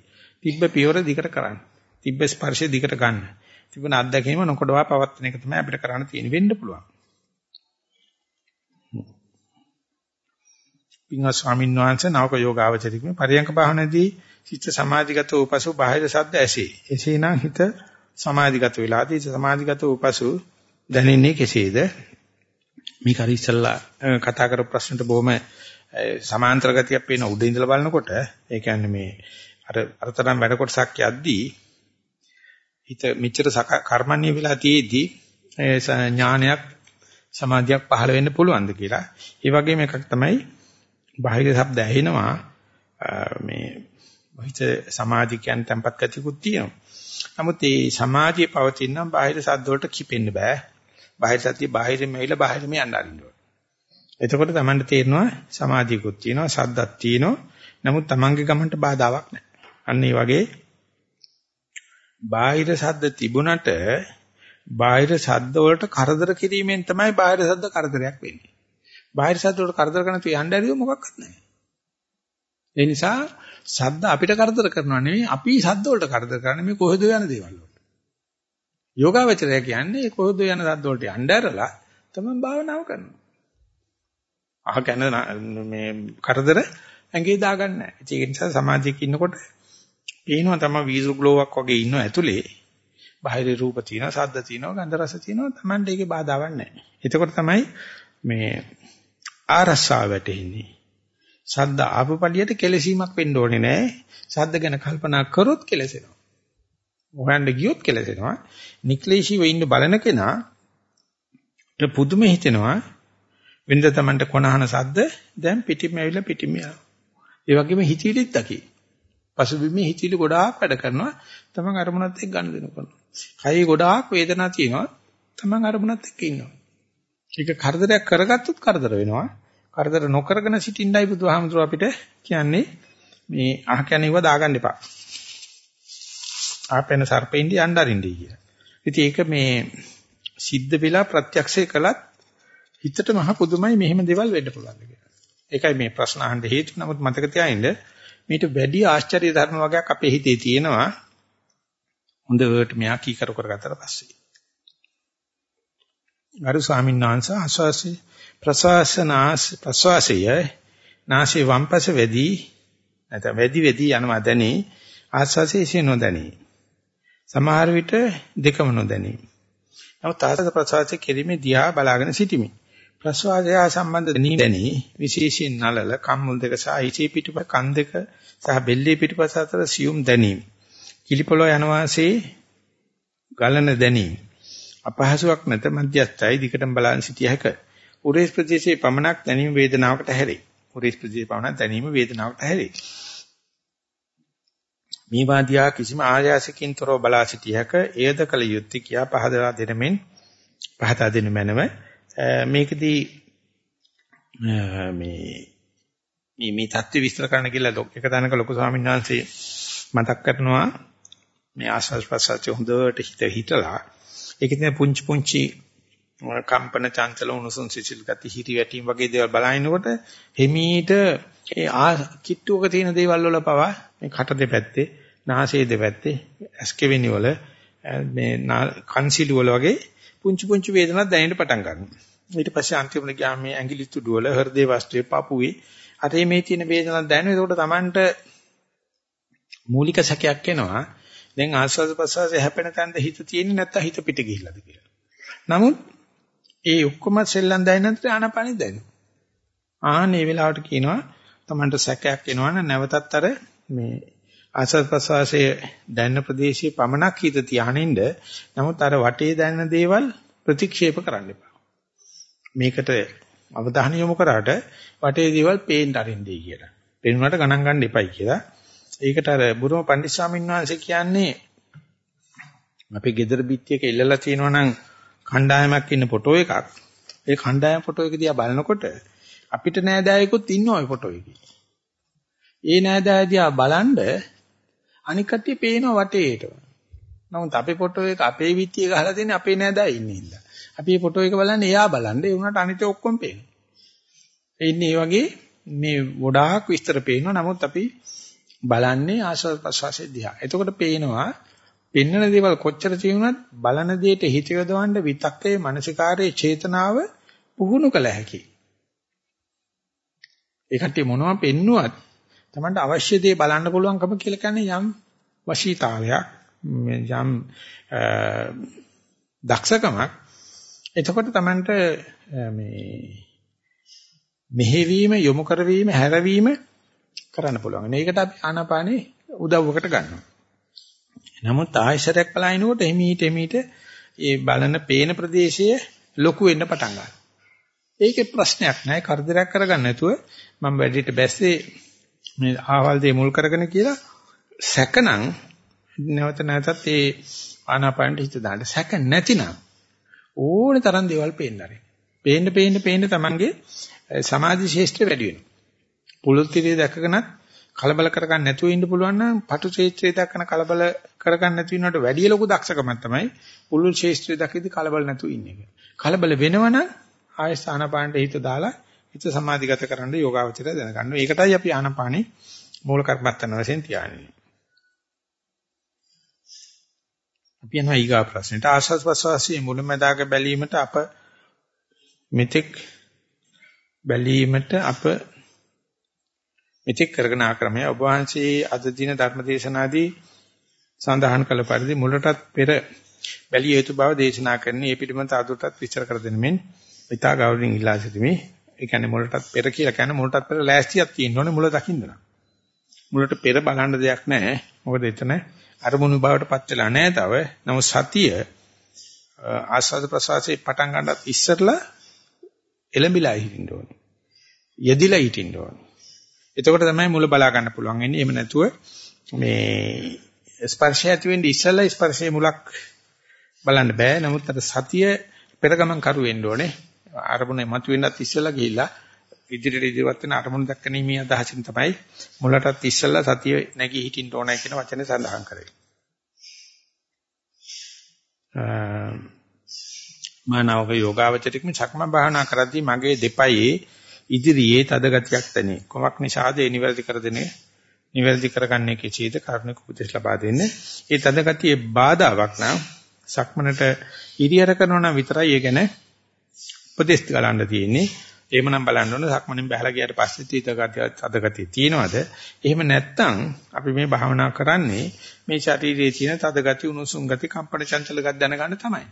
තිබ්බ පියවර දිගට කරන්න. තිබ්බ ස්පර්ශය දිගට ගන්න. තිබුණ අත්දැකීම නොකොඩවා පවත්වන එක තමයි අපිට කරන්න තියෙන වෙන්න පුළුවන්. පින්වත් ස්වාමීන් වහන්සේ නාවක යෝගාවචරිකම පරියංක භාවනාදී සිත සමාධිගත වූ පසු බාහිර ශබ්ද ඇසේ. එසේනම් හිත සමාධිගත වෙලාදී සමාධිගත වූ පසු දැනෙන්නේ කෙසේද? මේක හරි ඉස්සල්ලා කතා කරපු ප්‍රශ්නට බොහොම සමාන්තර ගතියක් පේන උඩ ඉඳලා බලනකොට ඒ කියන්නේ මේ අර අරතරම් වැඩ කොටසක් යද්දී හිත මෙච්චර කර්මන්නේ වෙලා තියේදී ඥානයක් සමාධියක් පහළ වෙන්න පුළුවන්ද කියලා. ඒ වගේම එකක් තමයි බාහිර ශබ්ද ඇහෙනවා මේ හිත සමාධි කියන්නේ tempat ගතියකුත් තියෙනවා. නමුත් මේ සමාධිය පවතින නම් බාහිර ශබ්ද වලට කිපෙන්න බෑ. බාහිර සතිය බාහිරින්ම ඇවිල්ලා බාහිරම යන්න අරින්න ඕනේ. එතකොට Tamanට තේරෙනවා සමාධියකුත් තියෙනවා, ශබ්දක් තියෙනවා. නමුත් Tamanගේ ගමන්ට බාධාවක් නැහැ. අන්න ඒ වගේ බාහිර ශබ්ද තිබුණට බාහිර ශබ්ද වලට කරදර කිරීමෙන් තමයි බාහිර ශබ්ද කරදරයක් වෙන්නේ. බාහිර ශබ්ද වලට කරදර කරන තු යන්න ඇරියෝ මොකක්වත් නැහැ. ඒ නිසා ශබ්ද අපිට කරදර කරනවා නෙවෙයි අපි ශබ්ද වලට කරදර කරන්නේ මේ කොහෙද යන දේවල් වලට. යෝගාවචරය කියන්නේ කොහෙද යන ශබ්ද වලට යන්න ඇරලා තමයි භාවනාව කරනවා. අහ ගැන මේ කරදර ඇඟේ දාගන්න නැහැ. ඒක නිසා සමාධියක ඉන්නකොට පේනවා තමයි වීසු ග්ලෝවක් වගේ ඉන්නව ඇතුලේ. බාහිර රූප තියෙනවා, ශබ්ද තියෙනවා, ගන්ධ රස තියෙනවා. Tamande ඒකේ බාධාවක් නැහැ. එතකොට තමයි මේ ආරස්සාව වැටෙන්නේ. ශබ්ද ආපපලියට කෙලසීමක් වෙන්න ඕනේ නැහැ. ශබ්ද ගැන කල්පනා කරොත් කෙලසෙනවා. හොයන්න ගියොත් කෙලසෙනවා. නික්ලේශීව ඉන්න බලන කෙනා පුදුම හිතෙනවා වෙනද Tamanට කොනහන සද්ද දැන් පිටිම ඇවිල්ලා පිටිම යනවා. ඒ වගේම හිතවිලිත් දකි. පසුබිමේ හිතවිලි ගොඩාක් වැඩ කරනවා. Taman අරමුණත් එක්ක ගන්න දෙනකොට. කයි ගොඩාක් වේදනාවක් තියෙනවා. Taman අරමුණත් එක්ක ඉන්නවා. ඒක කරදරයක් කරගත්තොත් කරදර වෙනවා. කරදර නොකරගෙන සිටින්නයි බුදුහාමුදුර අපිට කියන්නේ මේ අහ කියන්නේ ඒවා දාගන්න එපා. ආපෙන සර්පෙින්දී අnderින්දී කියලා. ඉතින් ඒක මේ සිද්ධ වෙලා ප්‍රත්‍යක්ෂය කළත් හිතට මහ පුදුමයි මෙහෙම දේවල් වෙන්න පුළුවන් කියලා. ඒකයි මේ ප්‍රශ්න අහන්න හේතු. නමුත් මතක තියාගන්න මේට වැඩි ආශ්චර්ය ධර්ම වගේක් අපේ හිතේ තියෙනවා. හොඳට මෙයා කීකර කරගත්තට පස්සේ. අර ස්වාමීන් වහන්සේ ආස්වාසි ප්‍රසවාසනාස් ප්‍රසවාසය නාසයේ වම්පස වෙදී නැත්නම් වෙදි වෙදි යනවා දැනි ආස්වාසයේ නොදැනි. සමහර විට දෙකම නොදැනි. නමුත් ආස්වාද ප්‍රසවාසයේ කෙරීමේ දිහා බලාගෙන සිටිමි. ප්‍රසවාසය සම්බන්ධ දැනි විශේෂයෙන් නලල කම්මුල් දෙක සහ ඉචී පිටුප කන් දෙක සහ බෙල්ලේ පිටුපස අතර සියුම් දැනීම. කිලිපොළ යන වාසේ ගලන දැනීම. අපහසුයක් නැත මධ්‍යස්ථයි දිකටම බලන් සිටිය හැක. උරේස් ප්‍රදේශයේ පමණක් දැනීම වේදනාවකට හැරේ. උරේස් ප්‍රදේශයේ පමණක් දැනීම වේදනාවකට හැරේ. මේ වාදියා කිසිම ආයාසකින් තොරව බලා සිටිය හැක. එයද කල යුත්තේ කියා පහදලා දෙනමින් පහදා දෙන මැනව මේකදී මේ මේ මේ தත්ත්ව විස්තර කරන්න කියලා එක තැනක ලොකු ස්වාමීන් වහන්සේ මතක් කරනවා මේ ආස්වාද ප්‍රසාරය හොඳට හිත හිතලා ඒකේ පුංචි පුංචි කම්පන චංචල උණුසුම් සිසිල් ගති හිරි වැටීම් වගේ දේවල් බලනකොට හිමීට ඒ ආ කිට්ටුවක තියෙන දේවල් වල පවා මේ කට දෙපැත්තේ නාසයේ දෙපැත්තේ ඇස්කෙවෙනි වල මේ කන්සිලු වල වගේ පුංචි පුංචි වේදනාවක් දැනෙන්න පටන් ගන්නවා. ඊට පස්සේ අන්තිමට ගියාම මේ ඇඟිලි තුඩු වල හෘදේ වස්තුවේ පපුවේ අර මේ තියෙන වේදනාවක් දැනෙනවා. ඒකට Tamanට මූලික සැකයක් එනවා. දැන් ආස්වාද ප්‍රසවාසය හැපෙන තැනද හිත තියෙන්නේ නැත්නම් හිත පිට ගිහිල්ලාද කියලා. නමුත් ඒ ඔක්කොම සෙල්ලම් දැනෙන්නත් ආනපනෙ දැනෙනවා. ආනේ වෙලාවට කියනවා Tamanට සැකයක් එනවනම් නැවතත් අර මේ ආස්වාද ප්‍රසවාසයේ දැනෙන ප්‍රදේශයේ පමණක් හිත තියානින්ද නමුත් අර වටේ දැනෙන දේවල් ප්‍රතික්ෂේප කරන්න එපා. මේකට අවධානය යොමු කරාට වටේ දේවල් පේන්න අරින්නේ කියලා. පේනුනට ගණන් ගන්න එපයි කියලා. ඒකට අර බුරුම පණ්ඩිත ස්වාමීන් වහන්සේ කියන්නේ අපේ ගෙදර පිටියක ඉල්ලලා තියෙනවා නම් කණ්ඩායමක් ඉන්න ෆොටෝ එකක්. ඒ කණ්ඩායම ෆොටෝ එක දිහා බලනකොට අපිට නෑදෑයෙකුත් ඉන්නවා ඒ ෆොටෝ එකේ. ඒ නෑදෑය දිහා බලනද අනික් කට්ටිය පේනවා වටේට. නමුත් අපේ ෆොටෝ එක අපේ පිටියේ ගහලා තියෙන්නේ අපේ නෑදෑය ඉන්නේ ඉඳලා. අපි මේ ෆොටෝ එක බලන්නේ එයා බලන්නේ ඒ වුණාට අනිත් ඔක්කොම පේනවා. ඒ ඉන්නේ ඒ වගේ මේ ගොඩාක් විස්තර පේනවා. නමුත් අපි බලන්නේ ආශ්වාස ප්‍රශ්වාසයේ දිහා. එතකොට පේනවා පෙන්නන දේවල් කොච්චර තියුණත් බලන දෙයට හිත යොදවන්න විතක්කේ මානසිකාරයේ චේතනාව පුහුණු කළ හැකි. ඒ කට්ටිය මොනවා පෙන්නුවත් Tamanට අවශ්‍ය දේ බලන්න පුළුවන්කම කියලා කියන්නේ යම් වශීතාවයක් යම් දක්ෂකමක්. එතකොට Tamanට මේ මෙහෙවීම යොමු කරවීම හැරවීම කරන්න පුළුවන්. මේකට අපි ආනාපානේ උදව්වකට ගන්නවා. නමුත් ආයශරයක් බලනකොට එමීට එමීට ඒ බලන පේන ප්‍රදේශය ලොකු වෙන්න පටන් ගන්නවා. ඒකේ ප්‍රශ්නයක් නැහැ. කරදරයක් කරගන්න නැතුව මම වැඩිට බැස්සේ මේ ආවල් දෙය මුල් කරගෙන කියලා සැකනම් නැවත නැවතත් ඒ ආනාපානට හිත දාන්න. සැක නැතිනම් ඕනේ තරම් දේවල් පේන්න ආරේ. පේන්න පේන්න පේන්න තමන්ගේ සමාධි ශේෂ්ත්‍රය වැඩි වෙනවා. පුළුල් තිරේ දැකගෙනත් කලබල කරගන්න නැතුව ඉන්න පුළුවන් නම් පටු ශේෂ්ත්‍රය දක්වන කලබල කරගන්න නැති වෙනවට වැඩි ලොකු දක්ෂකමක් තමයි පුළුල් ශේෂ්ත්‍රය දකිද්දි කලබල නැතුව ඉන්න එක. කලබල වෙනවනම් ආයස ආනපානට හිත දාලා හිත සමාධිගත කරන්න යෝගාවචරය දැනගන්න. ඒකටයි අපි ආනපානේ මූල කර්මත්තන වශයෙන් තියාන්නේ. අපි යනවා ඊගා ප්‍රශ්නෙට ආශස් ප්‍රසවාසයේ මුලැමැදාක බැලීමට අප මෙතෙක් බැලීමට අප මෙතෙක් කරගෙන ආක්‍රමය ඔබ වහන්සේ අද දින ධර්මදේශනාදී සඳහන් කළ පරිදි මුලටත් පෙර බැලිය යුතු බව දේශනා කරන්නේ ඒ පිළිබඳ අදුරටත් විස්තර කර දෙනෙමින් ඉතා ගෞරවයෙන් ඉල්ලා සිටිමි. ඒ කියන්නේ මුලටත් පෙර කියලා කියන්නේ මුලටත් පෙර ලෑස්තියක් තියෙන්න ඕනේ මුල දකින්න. මුලට පෙර බලන්න දෙයක් නැහැ. මොකද එතන අරමුණු බවට පත් වෙලා නැහැ තව. නමුත් සතිය ආස්වාද ප්‍රසවාසයේ පටන් ගන්නත් ඉස්සරලා එළඹිලා හිටින්න ඕනේ. යෙදිලා හිටින්න ඕනේ. එතකොට තමයි මුල බලා ගන්න පුළුවන් වෙන්නේ. එහෙම නැතුව මේ ස්පර්ශය ඇති වෙන්නේ ඉස්සෙල්ලා ස්පර්ශයේ මුලක් බලන්න බෑ. නමුත් අර සතිය පෙරගමන් කරු වෙන්න ඕනේ. අරමුණේ මතුවෙන්නත් ඉස්සෙල්ලා ගිහිල්ලා ඉදිරියට ඉදිරියට වෙන අරමුණ දක්කනීමේ අදහසින් තමයි මුලටත් ඉස්සෙල්ලා සතිය නැගී හිටින්න ඕනයි කියන වචනේ සඳහන් කරේ. මානවක යෝගාවචරිකම චක්ම භාවනා කරද්දී මගේ දෙපයේ ඉදිරියේ තද ගතියක් තනේ. කොමක් නිසාද ඒ නිවැරදි කර දෙන්නේ? නිවැරදි කරගන්නේ කෙසේද? කරුණික උපදෙස් ලබා දෙන්නේ. ඒ තද ගතියේ බාධාවක් නම් සක්මනට ඉරියර කරනවා නම් විතරයි ඒ ගැන උපදේශ ගලන්න තියෙන්නේ. එහෙමනම් බලන්න ඕන සක්මණෙන් බහලා ගියාට පස්සේ තීත ගතිය අද ගතිය තියෙනවද? එහෙම නැත්නම් අපි මේ භාවනා කරන්නේ මේ ශරීරයේ තියෙන තද ගතිය, උණුසුම් ගතිය, කම්පන චංචල ගතිය දැනගන්න තමයි.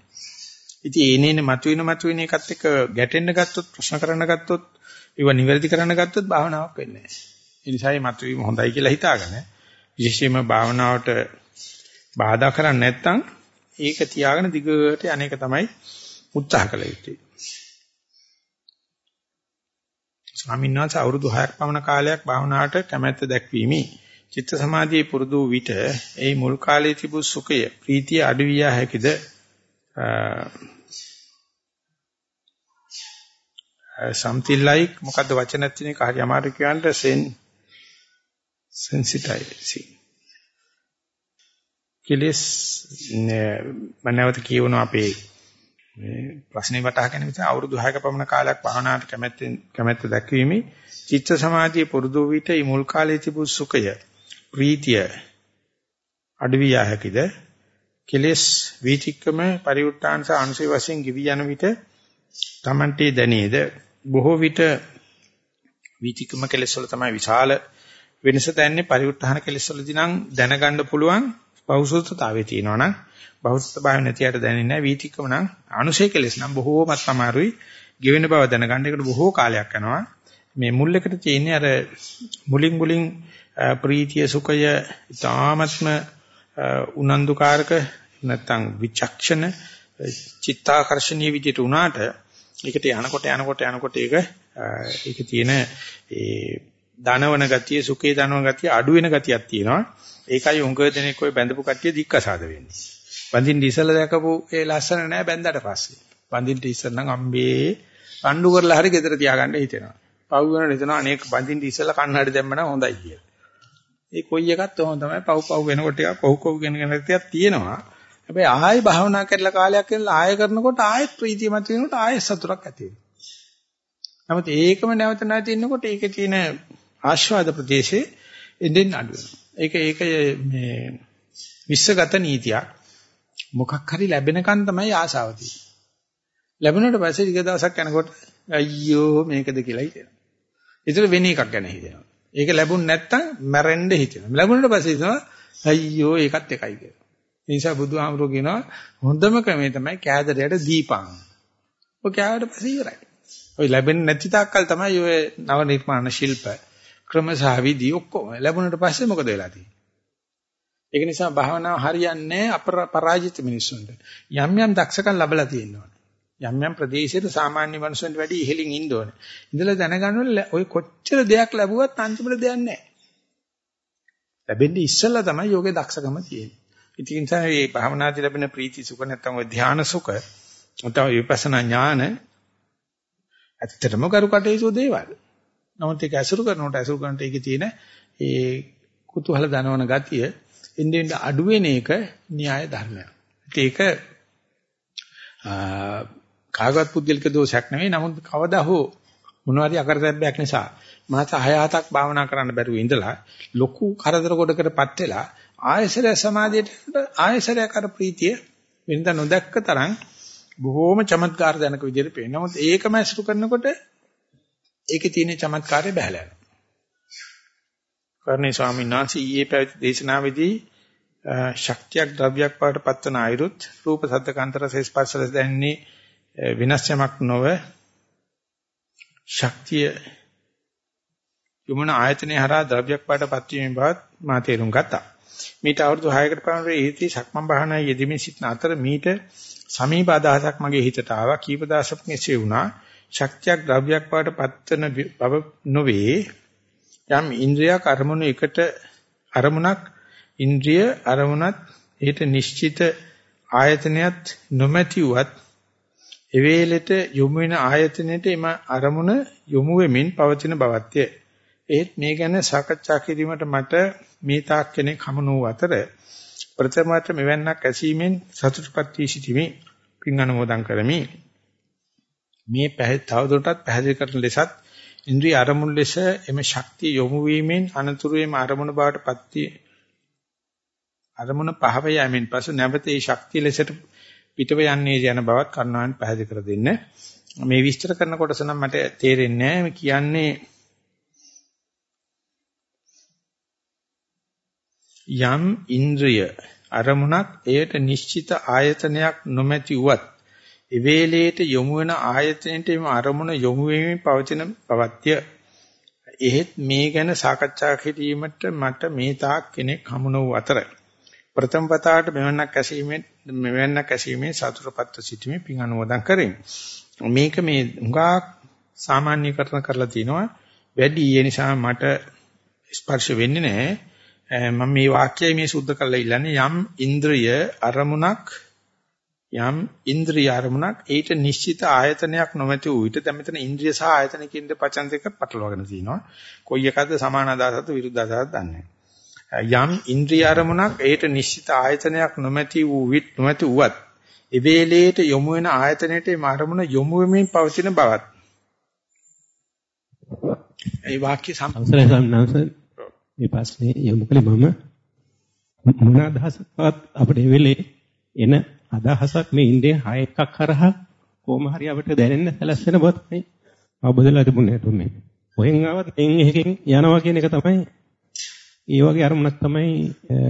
ඉතින් ඒනේන මතුවෙන මතුවෙන එකත් එක්ක ගැටෙන්න ගත්තොත් ප්‍රශ්න කරන්න ගත්තොත් ඒව නිවැරදි කරන්න ගත්තොත් භාවනාවක් වෙන්නේ නැහැ. ඒ නිසා මේ මතුවීම හොඳයි කියලා හිතාගෙන විශේෂයෙන්ම භාවනාවට බාධා කරන්නේ නැත්නම් ඒක තියාගෙන දිගට අනේක තමයි උත්සාහ කළ යුත්තේ. ස්වාමීන් වහන්සේ අවුරුදු 6ක් පමණ කාලයක් භාවනාවට කැමැත්ත දැක්වීමේ චිත්ත සමාධියේ පුරුදු විට ඒ මුල් කාලයේ තිබූ සුඛය ප්‍රීතිය අඩු විය හැකිද something like මොකද්ද වචන තියෙන එක හරි අමාරු කියන්න sen sensitizing. කෙලස් මනවත කියවන අපේ මේ ප්‍රශ්නේ වටහා ගැනීම නිසා අවුරුදු 6ක පමණ කාලයක් භාවනාවට කැමැත්තෙන් කැමැත්ත දක්වීමේ චිත්ත සමාධියේ පුරුදු විට මේ මුල් කාලයේ තිබූ සුඛය ප්‍රීතිය අඩවිය හැකිද? කෙලස් වීතික්කම පරිඋත්තාන සහ අනුසය වශයෙන් ගිවි යන විට Tamante දැනේද? බොහෝ විට වීතික්කම කෙලස් වල තමයි විශාල වෙනස දැනන්නේ. පරිඋත්තාන කෙලස් වලදී නම් දැනගන්න පුළුවන් බෞසුතතාවයේ තියෙනවා නම් බෞසුතභාවය නැතිවට දැනෙන්නේ නැහැ. වීතික්කම නම් අනුසය කෙලස් නම් බොහෝමත් අමාරුයි. ගෙවෙන බව දැනගන්න එකට බොහෝ කාලයක් යනවා. මේ මුල් එකට තියෙන්නේ අර මුලින් මුලින් ප්‍රීතිය සුඛය ඊ타ත්ම උනන්දුකාරක නැත්නම් විචක්ෂණ චිත්තාකර්ෂණීය විදිහට උනාට ඒකට යනකොට යනකොට යනකොට ඒක ඒකේ තියෙන ඒ ධනවන ගතිය සුඛේ ධනවන ගතිය අඩු වෙන ගතියක් තියෙනවා. ඒකයි උංග දෙනෙක් ඔය බැඳපු කට්ටිය දික්කසාද වෙන්නේ. බඳින්න ඉස්සලා දැකපු ඒ ලස්සන නෑ බැඳලා පස්සේ. බඳින්න ඉස්සර නම් අම්බේ රණ්ඩු කරලා හරි ගෙදර තියාගන්න හිතෙනවා. පව් වෙන හිතනවා අනේක බඳින්න ඉස්සලා කන්නඩි දැම්ම නම් හොඳයි කියලා. ඒ කොයි එකත් ඔහොම තමයි පව් පව් වෙනකොට ටිකක් පව් පව් වෙන කෙනෙක්ටියක් තියෙනවා. හැබැයි ආයෙ භාවනා කරලා කාලයක් ඉඳලා ආයෙ කරනකොට ආයෙත් ප්‍රීතිය මත වෙනකොට ආයෙ සතුටක් ඇති වෙනවා. නමුත් ඒකම නැවත නැවත ඉන්නකොට ඒකේ තියෙන ආස්වාද ප්‍රදේශේ එදෙන් අඩු වෙනවා. ඒක ඒක මේ විශ්වගත නීතියක්. මොකක් හරි ලැබෙනකන් තමයි ආසාව තියෙන්නේ. ලැබුණාට පස්සේ ටික දවසක් යනකොට අයියෝ මේකද කියලා හිතෙනවා. ඒතර වෙන එකක් ගැන හිතෙනවා. ඒක ලැබුණ නැත්තම් මැරෙන්න හිතෙනවා. ලැබුණට පස්සේ හිතනවා අයියෝ ඒකත් එකයි කියලා. ඒ නිසා බුදුහාමුදුරුවෝ කියනවා හොඳම ක්‍රමය තමයි කෑදරයට දීපං. ඔය කෑවට පස්සේ ඉවරයි. ඔය ලැබෙන්නේ නැති තාක්කල් තමයි ඔය නව නිර්මාණ ශිල්ප ක්‍රම සහ විදි ඔක්කොම ලැබුණට පස්සේ මොකද වෙලා තියෙන්නේ? ඒක නිසා භාවනාව හරියන්නේ අපරාජිත මිනිස්සුන්ට. යම් යම් දක්ෂකම් ලැබලා තියෙනවා. යම් යම් ප්‍රදේශයක සාමාන්‍ය මනුස්සයන්ට වැඩි ඉහළින් ඉන්න ඕනේ. ඉඳලා දැනගන්න ඔය කොච්චර දෙයක් ලැබුවත් අන්තිමට දෙයක් නැහැ. ලැබෙන්නේ ඉස්සෙල්ලා තමයි යෝගේ දක්ෂකම තියෙන්නේ. ඉතින් ඒ නිසා මේ භාවනාදී ලැබෙන ප්‍රීති සුඛ නැත්නම් ඔය ධාන සුඛ නැත්නම් විපස්සනා ඥාන ඇත්තටම කරුකටේසෝ දේවල්. නමුත් ඒක ඇසුරු කරනකොට ඇසුරු කරනට ඒකේ තියෙන ඒ කුතුහල දනවන ගතිය එන්නේ අඩු වෙන එක න්‍යාය ධර්මයක්. ඒක කාගවත් පුද්ගලික දෝෂයක් නෙවෙයි. නමුත් කවදා හෝ මොනවාරි අකරතැබ්බයක් නිසා මාස 6-7ක් භාවනා කරන්න බැරුව ඉඳලා ලොකු කරදර කොටකටපත් වෙලා ආයසර සමාධියට ආයසරය කර ප්‍රීතිය වෙනද නොදැක්ක තරම් බොහෝම චමත්කාර දැනක විදිහට පේනවා. නමුත් ඒකම ඇසුරු කරනකොට ඒකේ තියෙන චමත්කාරය බහැලා යනවා. කර්ණේ ස්වාමීන් වහන්සේ ඊයේ පැවති දේශනාවේදී ශක්තියක් ද්‍රව්‍යයක් බවට පත්වන අයුරුත් රූප සද්ද කාන්තර ස්පර්ශලස් දැනන්නේ විනාශයක් නොව ශක්තිය යොමුන ආයතනයේ හරහා ද්‍රව්‍යයක් පාටපත් වීමෙන් බවත් මා තේරුම් ගත්තා. මීට අවුරුදු 6කට පමණ ඉහිති සක්මන් භාවනා යෙදීමේ සිටන අතර මීට සමීප අදහසක් මගේ හිතට ආවා. කීප දවසක් මෙසේ වුණා. ශක්තියක් ද්‍රව්‍යයක් පාටපත් වෙන බව නොවේ. යම් ඉන්ද්‍රියක් අරමුණු එකට අරමුණක් ඉන්ද්‍රිය අරමුණත් ඊට නිශ්චිත ආයතනයත් නොමැතිවත් එවේලෙට යොමු වෙන ආයතනෙට එම අරමුණ යොමු වෙමින් පවතින බවත්ය. ඒත් මේ ගැන සාකච්ඡා කිරීමට මට මේ තාක් කෙනෙක් හමුණු අතර ප්‍රථමයට මෙවන්නක් ඇසීමෙන් සතුටුපත් වී සිටිමි. පින් අනුමෝදන් කරමි. මේ තවදුරටත් පැහැදිලි කරන ලෙසත් ඉන්ද්‍රිය අරමුණු ලෙස එම ශක්තිය යොමු වීමෙන් අනතුරුවේම අරමුණ බවට පත් අරමුණ පහව යෑමෙන් පසු නැවත ඒ ශක්තිය ලෙසට පිටව යන්නේ යන බවත් කරුණාවෙන් පැහැදිලි කර දෙන්න. මේ විස්තර කරන කොටස නම් මට තේරෙන්නේ නැහැ. කියන්නේ යම් ඉන්ද්‍රිය අරමුණක් එයට නිශ්චිත ආයතනයක් නොමැති වුවත් එවේලේට යොමු වෙන ආයතනයට එම අරමුණ යොමු වෙමින් පවතින පවත්‍ය. එහෙත් මේ ගැන සාකච්ඡා කිරීමට මට මේ තාක් කෙනෙක් හමු නොවු අතර ප්‍රථම වතාවට මෙවන්නක් ඇසීමෙන් මෙවන්නක් ඇසීමේ සතුටපත්ව සිටීමේ පින් අනුමෝදන් කරමි. මේක මේ හුඟා සාමාන්‍යකරණ කරලා තිනවා වැඩි ඒ නිසා මට ස්පර්ශ වෙන්නේ නැහැ. මම මේ වාක්‍යය මේ සුද්ධ කරලා ඉල්ලන්නේ යම් ඉන්ද්‍රිය අරමුණක් යම් ඉන්ද්‍රිය අරමුණක් ඊට නිශ්චිත ආයතනයක් නොමැති වූ ඊට දැන් මෙතන ඉන්ද්‍රිය සහ ආයතන කියන දෙපචන් දෙක පටලවාගෙන තිනවා. කොයි එකද සමාන අදහසක්ද විරුද්ධ අදහසක්ද දන්නේ යම් ඉන්ද්‍රිය අරමුණක් ඊට නිශ්චිත ආයතනයක් නොමැති වූ විත් නොමැති වුවත් ඒ වේලේට යොමු වෙන ආයතනයට මේ අරමුණ යොමු වෙමින් පවතින බවත්. ඒ වාක්‍ය සම්සලයි සම්නාස මේ ප්‍රශ්නේ යොමු කළේ මම මොන අදහසක්වත් අපිට ඒ වෙලේ එන අදහසක් මේ ඉන්ද්‍රිය හය එකක් කරහා කොහොම හරි අපිට දැනෙන්න සැලසෙන බව තමයි අවබෝධලා තිබුණේ තුනේ. කොහෙන් ආවත් එන් එකකින් යනවා කියන එක තමයි ඒ වගේ අරමුණක් තමයි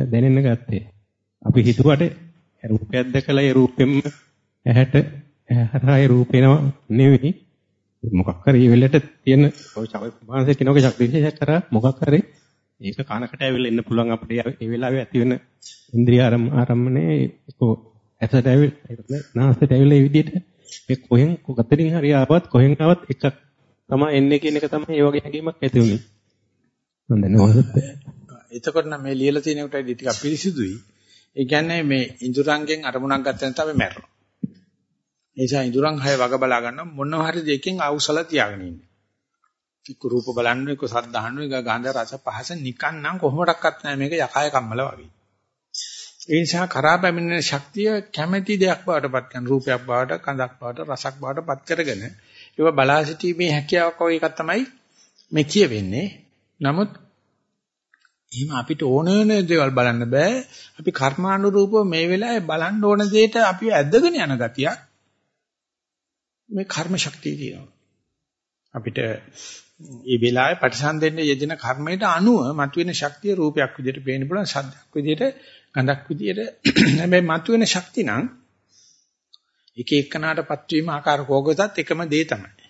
දැනෙන්න ගත්තේ. අපි හිතුවට රූපයක් දැකලා ඒ රූපෙම ඇහැට ඇහැරා ඒ රූපේනව නෙවෙයි මොකක් හරි මේ වෙලට තියෙන ඔය චක්‍රපාලසේ කෙනෙකුගේ චක්‍ර විශේෂයක් කරා මොකක් හරි ඒක කනකට ඇවිල්ලා ඉන්න පුළුවන් අපිට ඒ වෙලාවේ ඇති වෙන ඉන්ද්‍රිය ආරම්මනේ ඒක ඇසට ඇවිල්ලා නාසයට ඇවිල්ලා මේ විදිහට මේ කොහෙන් කොතනින් හරි ආවත් කොහෙන් ආවත් එකක් තමයි එන්නේ කියන එක තමයි ඒ වගේ හැඟීමක් ඇති වුනේ. මම දන්නේ එතකොට නම් මේ ලියලා තියෙන කොට ටිකක් පිරිසිදුයි. ඒ කියන්නේ මේ ඉඳුරංගෙන් අරමුණක් ගන්න නැත්නම් අපි මැරෙනවා. ඒ නිසා ඉඳුරං හය වග බලා ගන්න මොනවා හරි දෙකකින් අවසල තියාගෙන ඉන්නේ. එක්ක රූප බලන්න එක්ක සද්ද අහන්න එක ගන්ධ රස පහස නිකන් නම් කොහොමඩක්වත් නැහැ මේක යකාය කම්මල වගේ. ඒ නිසා කරා පැමිණෙන ශක්තිය කැමැති දෙයක් බවට පත් කරන රූපයක් බවට කඳක් බවට රසක් බවට පත් කරගෙන ඒව බලා සිටීමේ හැකියාවක් වගේ එකක් තමයි මේ කියවෙන්නේ. නමුත් එහෙම අපිට ඕන වෙන දේවල් බලන්න බෑ. අපි කර්මානුරූපව මේ වෙලාවේ බලන්න ඕන දෙයට අපි ඇදගෙන යන ගතියක් මේ කර්ම ශක්තිය තියෙනවා. අපිට මේ වෙලාවේ ප්‍රතිසන්දෙන්න යෙදෙන කර්මයට අනුව මතුවෙන ශක්තිය රූපයක් විදිහට පේන්න පුළුවන් සද්දයක් විදිහට ගඳක් විදිහට හැබැයි මතුවෙන ශක්ති නම් එක එකනාටපත් වීම ආකාර කෝගතත් එකම දේ තමයි.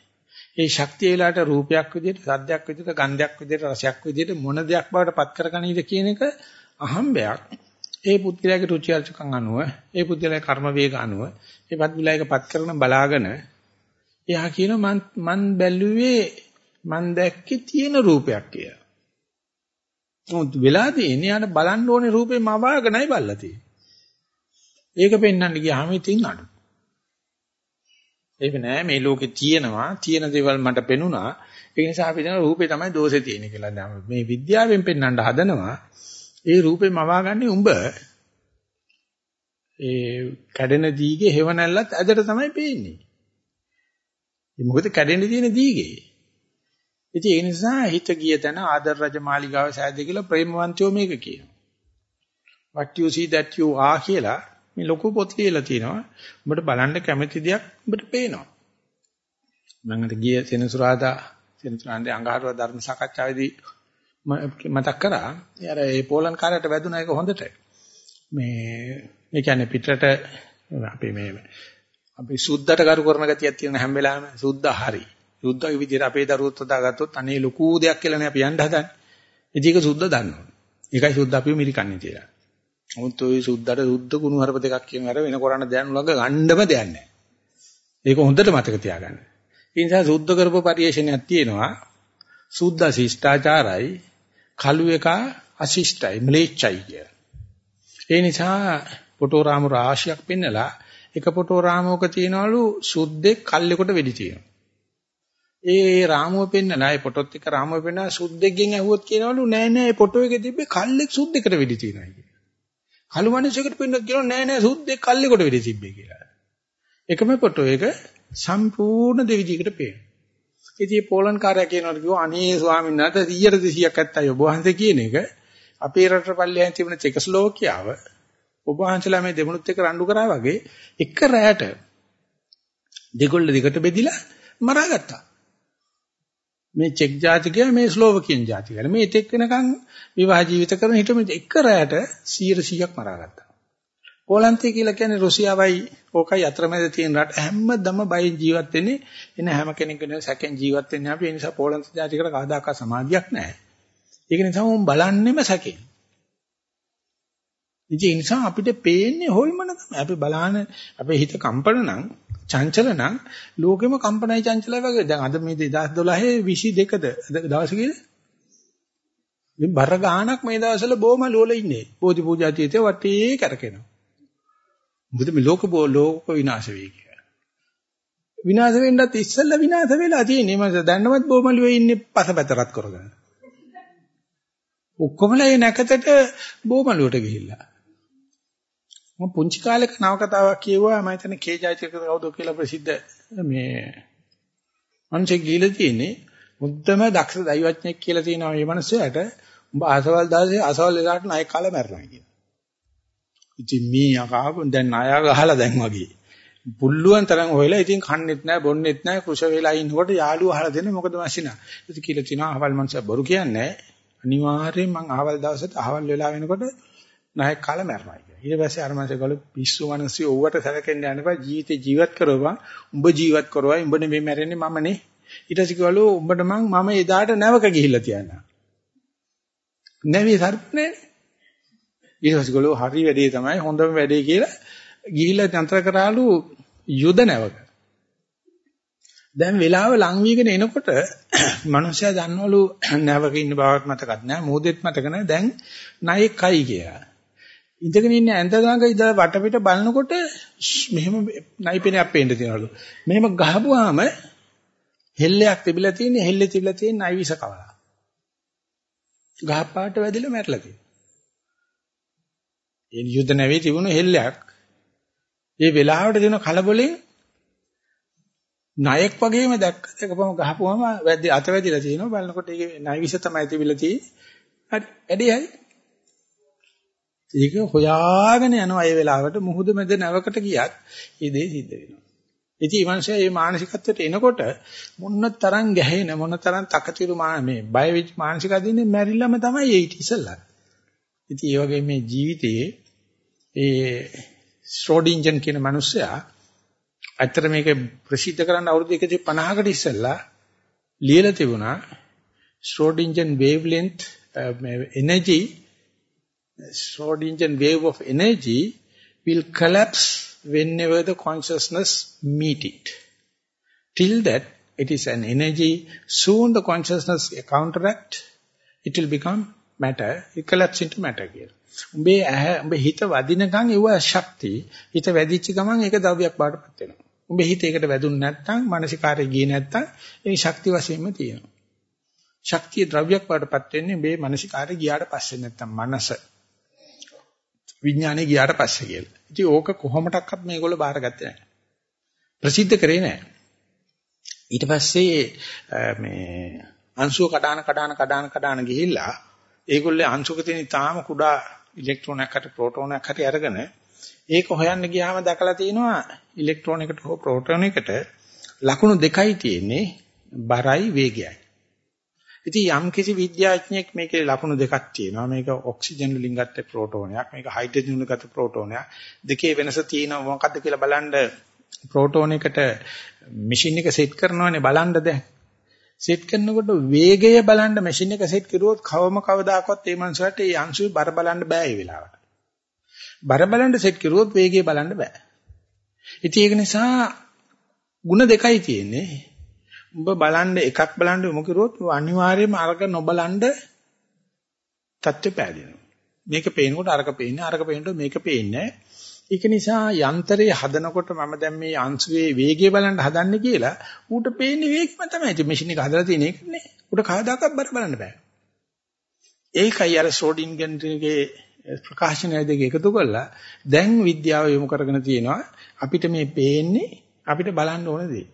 ඒ ශක්තිය වෙලාවට රූපයක් විදිහට සද්දයක් විදිහට ගන්ධයක් විදිහට රසයක් විදිහට මොන දෙයක් බවට පත් කරගනීද කියන එක අහම්බයක්. ඒ පුද්ගලයාගේ රුචි අරුචිකම් අනුව ඒ පුද්ගලයාගේ කර්ම වේග අනුව ඒ පුද්ගලයාගේ පත් කරන බලාගෙන එයා කියනවා මන් මන් බැලුවේ මන් දැක්කේ තියෙන රූපයක් කියලා. මොකද වෙලා තියෙන්නේ යාට බලන්න ඕනේ රූපේ මවාගෙනයි බල්ලා තියෙන්නේ. ඒක පෙන්වන්න ගියාම ඉතින් අඩු. ඒක නෑ මේ ලෝකේ තියෙනවා තියෙන දේවල් මට පෙනුණා. ඒ නිසා අපි දන්න රූපේ තමයි දෝෂේ තියෙන්නේ කියලා. දැන් මේ විද්‍යාවෙන් පෙන්වන්න හදනවා. ඒ රූපේ මවාගන්නේ උඹ. ඒ කැඩෙන දීගේ හේවණල්ලත් ඇදට තමයි පේන්නේ. මොකද කැඩෙන්න තියෙන දීගේ. ඉතින් ඒ නිසා හිත ගිය තැන ආදර රජ මාලිගාව සෑද කියලා ප්‍රේමවන්තයෝ මේක කියනවා. what you see that you are කියලා මේ ලොකු පොත් ලියලා තිනවා. උඹට බලන්න කැමති දෙයක් උඹට පේනවා. මම අර ගිය සෙනසුරාදා සෙනසුරාන්දේ අඟහරුවා ධර්ම සාකච්ඡාවේදී මතක් කරා. අර ඒ පෝලන් කාර්යයට වැදුනා එක හොඳට. මේ ඒ කියන්නේ පිටරට අපේ මේ අපි සුද්ධට කරු කරන ගතියක් තියෙන හැම වෙලාවෙම සුද්ධ හරි. සුද්ධගේ විදිහට අපේ දරුවොත් හදාගත්තොත් අනේ ලොකු දෙයක් කියලා නේ අපි යන්න හදන්නේ. ඉතින් ඒක සුද්ධ දන්නවා. ඒකයි සුද්ධ අපිව මිරිකන්නේ කියලා. නමුත් ওই සුද්ධට සුද්ධ කුණු හරප දෙකක් කියන අර වෙන කරන්න දෙයක් නුලඟ ගණ්ඩම දෙයක් නැහැ. ඒක හොඳට මතක තියාගන්න. ඒ නිසා සුද්ධ කරපු පරිශ්‍රණයක් තියෙනවා. සුද්ධ ශිෂ්ටාචාරයි කළු එක අශිෂ්ටයි ම්ලේච්චයි කිය. ඒ නිසා පොටෝරාමු රාශියක් පෙන්නලා එක පොටෝරාමෝක තියනවලු සුද්දෙක් කල්ලෙකට වෙඩි තියෙනවා. ඒ රාමුව පෙන්නලා ඒ ෆොටෝත් එක්ක රාමුව පෙන්නලා සුද්දෙක්ගෙන් ඇහුවොත් කියනවලු නෑ නෑ ඒ ෆොටෝ එකේ තිබ්බේ කල්ලෙක් සුද්දෙකට වෙඩි තියෙනවා කියලා. කළු මිනිසෙකුට පෙන්නොත් කියනවා නෑ නෑ සුද්දෙක් කල්ලෙකට වෙඩි තිබ්බේ කියලා. එකම ෆොටෝ එක සම්පූර්ණ දෙවිදිහකට පේනවා. ඉතින් පෝලන් කාර්යය කියනවා කිව්වා අනේ ස්වාමීන් වහන්සේ 100 200ක් ඇත්තයි ඔබ වහන්සේ කියන එක අපේ රට පල්ලෙහාන් තිබුණ චෙකස්ලෝකියාව ඔබ වහන්සේලා මේ දෙමුණුත් එක්ක රණ්ඩු කරා වගේ එක රැයට දෙකොල්ල දෙකට බෙදිලා මරාගත්තා. මේ චෙක් ජාතිකය මේ ස්ලෝවකියන් ජාතිකය. මේ ටෙක් වෙනකන් විවාහ ජීවිත කරන හිටම එක රැයට 100%ක් මරාගත්තා. පෝලන්තය කියලා කියන්නේ රුසියාවයි ඕකයි අතරමැද තියෙන රට හැමදම බයි ජීවත් වෙන්නේ එන හැම කෙනෙක්ගෙන සැකෙන් ජීවත් වෙන්නේ අපි ඒ නිසා පෝලන්ත ජාතිකට කවදාකවත් සමාධියක් නැහැ. ඒක නිසා උන් බලන්නෙම සැකෙන්. ඉතින් ඒ නිසා අපිට පේන්නේ හොල්මන තමයි. අපි බලාන අපේ හිත කම්පන නම් චංචල නම් ලෝකෙම කම්පනයි චංචලයි වගේ. දැන් අද මේ 2012 22ද දවස් කීයද? මේ බර ගානක් මේ දවස්වල බොම ලෝල ඉන්නේ. බෝධි පූජා තීතේ වටේ කරකිනවා. මොකද මේ ලෝක බෝ ලෝක විනාශ වෙයි කියලා. විනාශ වෙන්නත් ඉස්සෙල්ලා විනාශ වෙලා තියෙන්නේ. මම දැන්නවත් බොමලුවේ ඉන්නේ පසපැතරත් කරගෙන. ඔක්කොමලා ඒ නැකතට බොමලුවට ගිහිල්ලා. මම පුංචි කාලේක නවකතාවක් කියුවා මම හිතන්නේ කේ ජයතික කවුද කියලා ප්‍රසිද්ධ මේ අංශෙක් ගිහිල්ලා තියෙන්නේ මුද්දම දක්ෂ දෛවඥයෙක් කියලා තියෙනවා මේ මිනිස්සයාට උඹ අසවල් දාසේ අසවල් වෙලාවට ණය කාලේ මැරෙනවා කියන. ඉතින් මේ යකාපුන් දැන් ණය ගහලා දැන් වගේ. පුල්ලුවන් තරම් හොයලා ඉතින් කන්නේත් නැහැ බොන්නේත් නැහැ කුෂ වෙලා ඉන්නකොට යාළුවා අහලා දෙන්නේ මොකද මැෂිනා. ඉතින් කියලා තිනවා අහවල් මනුස්සයා බොරු කියන්නේ අනිවාර්යෙන් මං අහවල් දවසට අහවල් වෙලා වෙනකොට ණය කාලේ මැරෙනවා කියලා. ඊට පස්සේ අර මාසේ ගලු පිස්සු මිනිස්සු ඕවට සැලකෙන්න යන්න බෑ ජීවිතේ ජීවත් කරවවා උඹ ජීවත් කරවවා උඹ නෙමෙයි මැරෙන්නේ මමනේ. ඊට පස්සේ ගලු උඹට මං මම එදාට නැවක ගිහිල්ලා තියන්නා නැවි සර්පනේ ඊට පස්සේ ගලු හරි වැඩේ තමයි. හොඳම වැඩේ කියලා ගිහිල්ලා තන්ත්‍ර කරාලු යුද නැවක. දැන් වෙලාව ලං වීගෙන එනකොට මිනිස්සයා දන්නවලු නැවක ඉන්න බවක් මතකත් නැහැ මෝදෙත් මතක නැහැ දැන් ණයෙක්යි කියලා. ඉඳගෙන ඉන්න ඇඳ ළඟ ඉඳලා වටපිට බලනකොට මෙහෙම නයිපෙනයක් පේන්න තියෙනවලු. මෙහෙම ගහපුවාම හෙල්ලයක් තිබිලා තියෙන හෙල්ලේ තිබිලා තියෙන නයිවිස කවලා. ගහපාට වැදිලා මැරලා තියෙනවා. ඒ යුද්ධ නැවේ තිබුණු හෙල්ලයක්. ඒ වෙලාවට දෙන කලබලෙන් නායක වගේම දැක්ක එකපම ගහපුවම වැද්දි අත වැදිලා තියෙනවා බලනකොට ඒකේ නයිවිස තමයි තිබිලා තියෙන්නේ. හරි. ඇඩියයි ඒක හොයාගෙන යනවා ඒ වෙලාවට මුහුද මැද නැවකට ගියත් ඒ දේ සිද්ධ වෙනවා. ඉතින් මේ මනුස්සයා මේ මානසිකත්වයට එනකොට මොන තරම් ගැහෙන මොන තරම් තකතිරු මේ බය වෙච්ච මානසික අදින්නේ මැරිලම තමයි ඒ ඉතිසලා. ඉතින් ඒ වගේ මේ ජීවිතයේ ඒ ස්ට්‍රෝඩින්ජන් කියන මනුස්සයා ඇත්තට මේක ප්‍රසිද්ධ කරන්න අවුරුදු 150කට ඉස්සෙල්ලා ලියලා තිබුණා Schrodinger wavelength energy Schrodinger wave of energy will collapse whenever the consciousness meet it. Till that, it is an energy. Soon the consciousness counteract. It will become matter. It collapse into matter here. උඹේ ඇහ උඹේ හිත වදිනකන් ඒව ශක්තිය හිත වැදිච්ච ගමන් ඒක ද්‍රව්‍යයක් බාටපත් වෙනවා. උඹේ හිත ඒකට වැදුන්නේ නැත්නම් මානසිකාරය ගියේ නැත්නම් ඒ ශක්ති වශයෙන්ම තියෙනවා. ශක්තිය ද්‍රව්‍යයක් බාටපත් වෙන්නේ මේ මානසිකාරය ගියාට පස්සේ නැත්නම් මනස විඥානේ ගියාට පස්සේ කියලා. ඉතින් ඕක කොහොමඩක්වත් මේගොල්ලෝ බාරගත්තේ නැහැ. ප්‍රසිද්ධ කරේ නැහැ. ඊට පස්සේ මේ අංශුව කඩාන කඩාන කඩාන කඩාන ගිහිල්ලා ඒගොල්ලේ අංශුක තියෙන තාම කුඩා ඉලෙක්ට්‍රෝනයක් හරි ප්‍රෝටෝනයක් හරි අරගෙන ඒක හොයන්න ගියාම දැකලා තියෙනවා ඉලෙක්ට්‍රෝන එකට හෝ ප්‍රෝටෝන එකට ලකුණු දෙකයි තියෙන්නේ බරයි වේගයයි. ඉතින් යම් කිසි විද්‍යාඥයෙක් මේකේ ලකුණු දෙකක් තියෙනවා. මේක ඔක්සිජන් වලින් ගත්ත ප්‍රෝටෝනයක්, මේක හයිඩ්‍රජන් වලින් ගත්ත ප්‍රෝටෝනයක්. දෙකේ වෙනස තියෙනවා මොකක්ද කියලා බලන්න ප්‍රෝටෝන එකට මැෂින් එක සෙට් කරනවානේ බලන්න දැන්. සෙට් කරනකොට වේගය බලන්න මැෂින් එක සෙට් කරුවොත් කවම කවදාකවත් ඒ මනුස්සයාට ඒ අංශුවේ බර බලන්න බෑ ඒ වෙලාවට. බර බලන්න සෙට් කරුවොත් වේගය බලන්න බෑ. ඉතින් ඒක නිසා ಗುಣ දෙකයි තියෙන්නේ. උඹ බලන්න එකක් බලන්න යොමු කරුවොත් අනිවාර්යයෙන්ම අරක නොබලන්න தත්ත්වෙ පෑදෙනවා. මේක පේනකොට අරක පේන්නේ අරක පේනකොට මේක පේන්නේ. ඒක නිසා යන්ත්‍රය හදනකොට මම දැන් මේ අංශුවේ වේගය බලන්න හදන්නේ කියලා ඌට පේන්නේ වේගම තමයි. ඉතින් මැෂින් එක හදලා තියෙන එක නේ. ඌට කවදාකවත් බර බලන්න බෑ. ඒකයි අර ෂෝඩින්ගන්ගේ ප්‍රකාශනය දෙක එකතු කරලා දැන් විද්‍යාව යොමු කරගෙන තියෙනවා අපිට මේ පේන්නේ අපිට බලන්න ඕන දේ.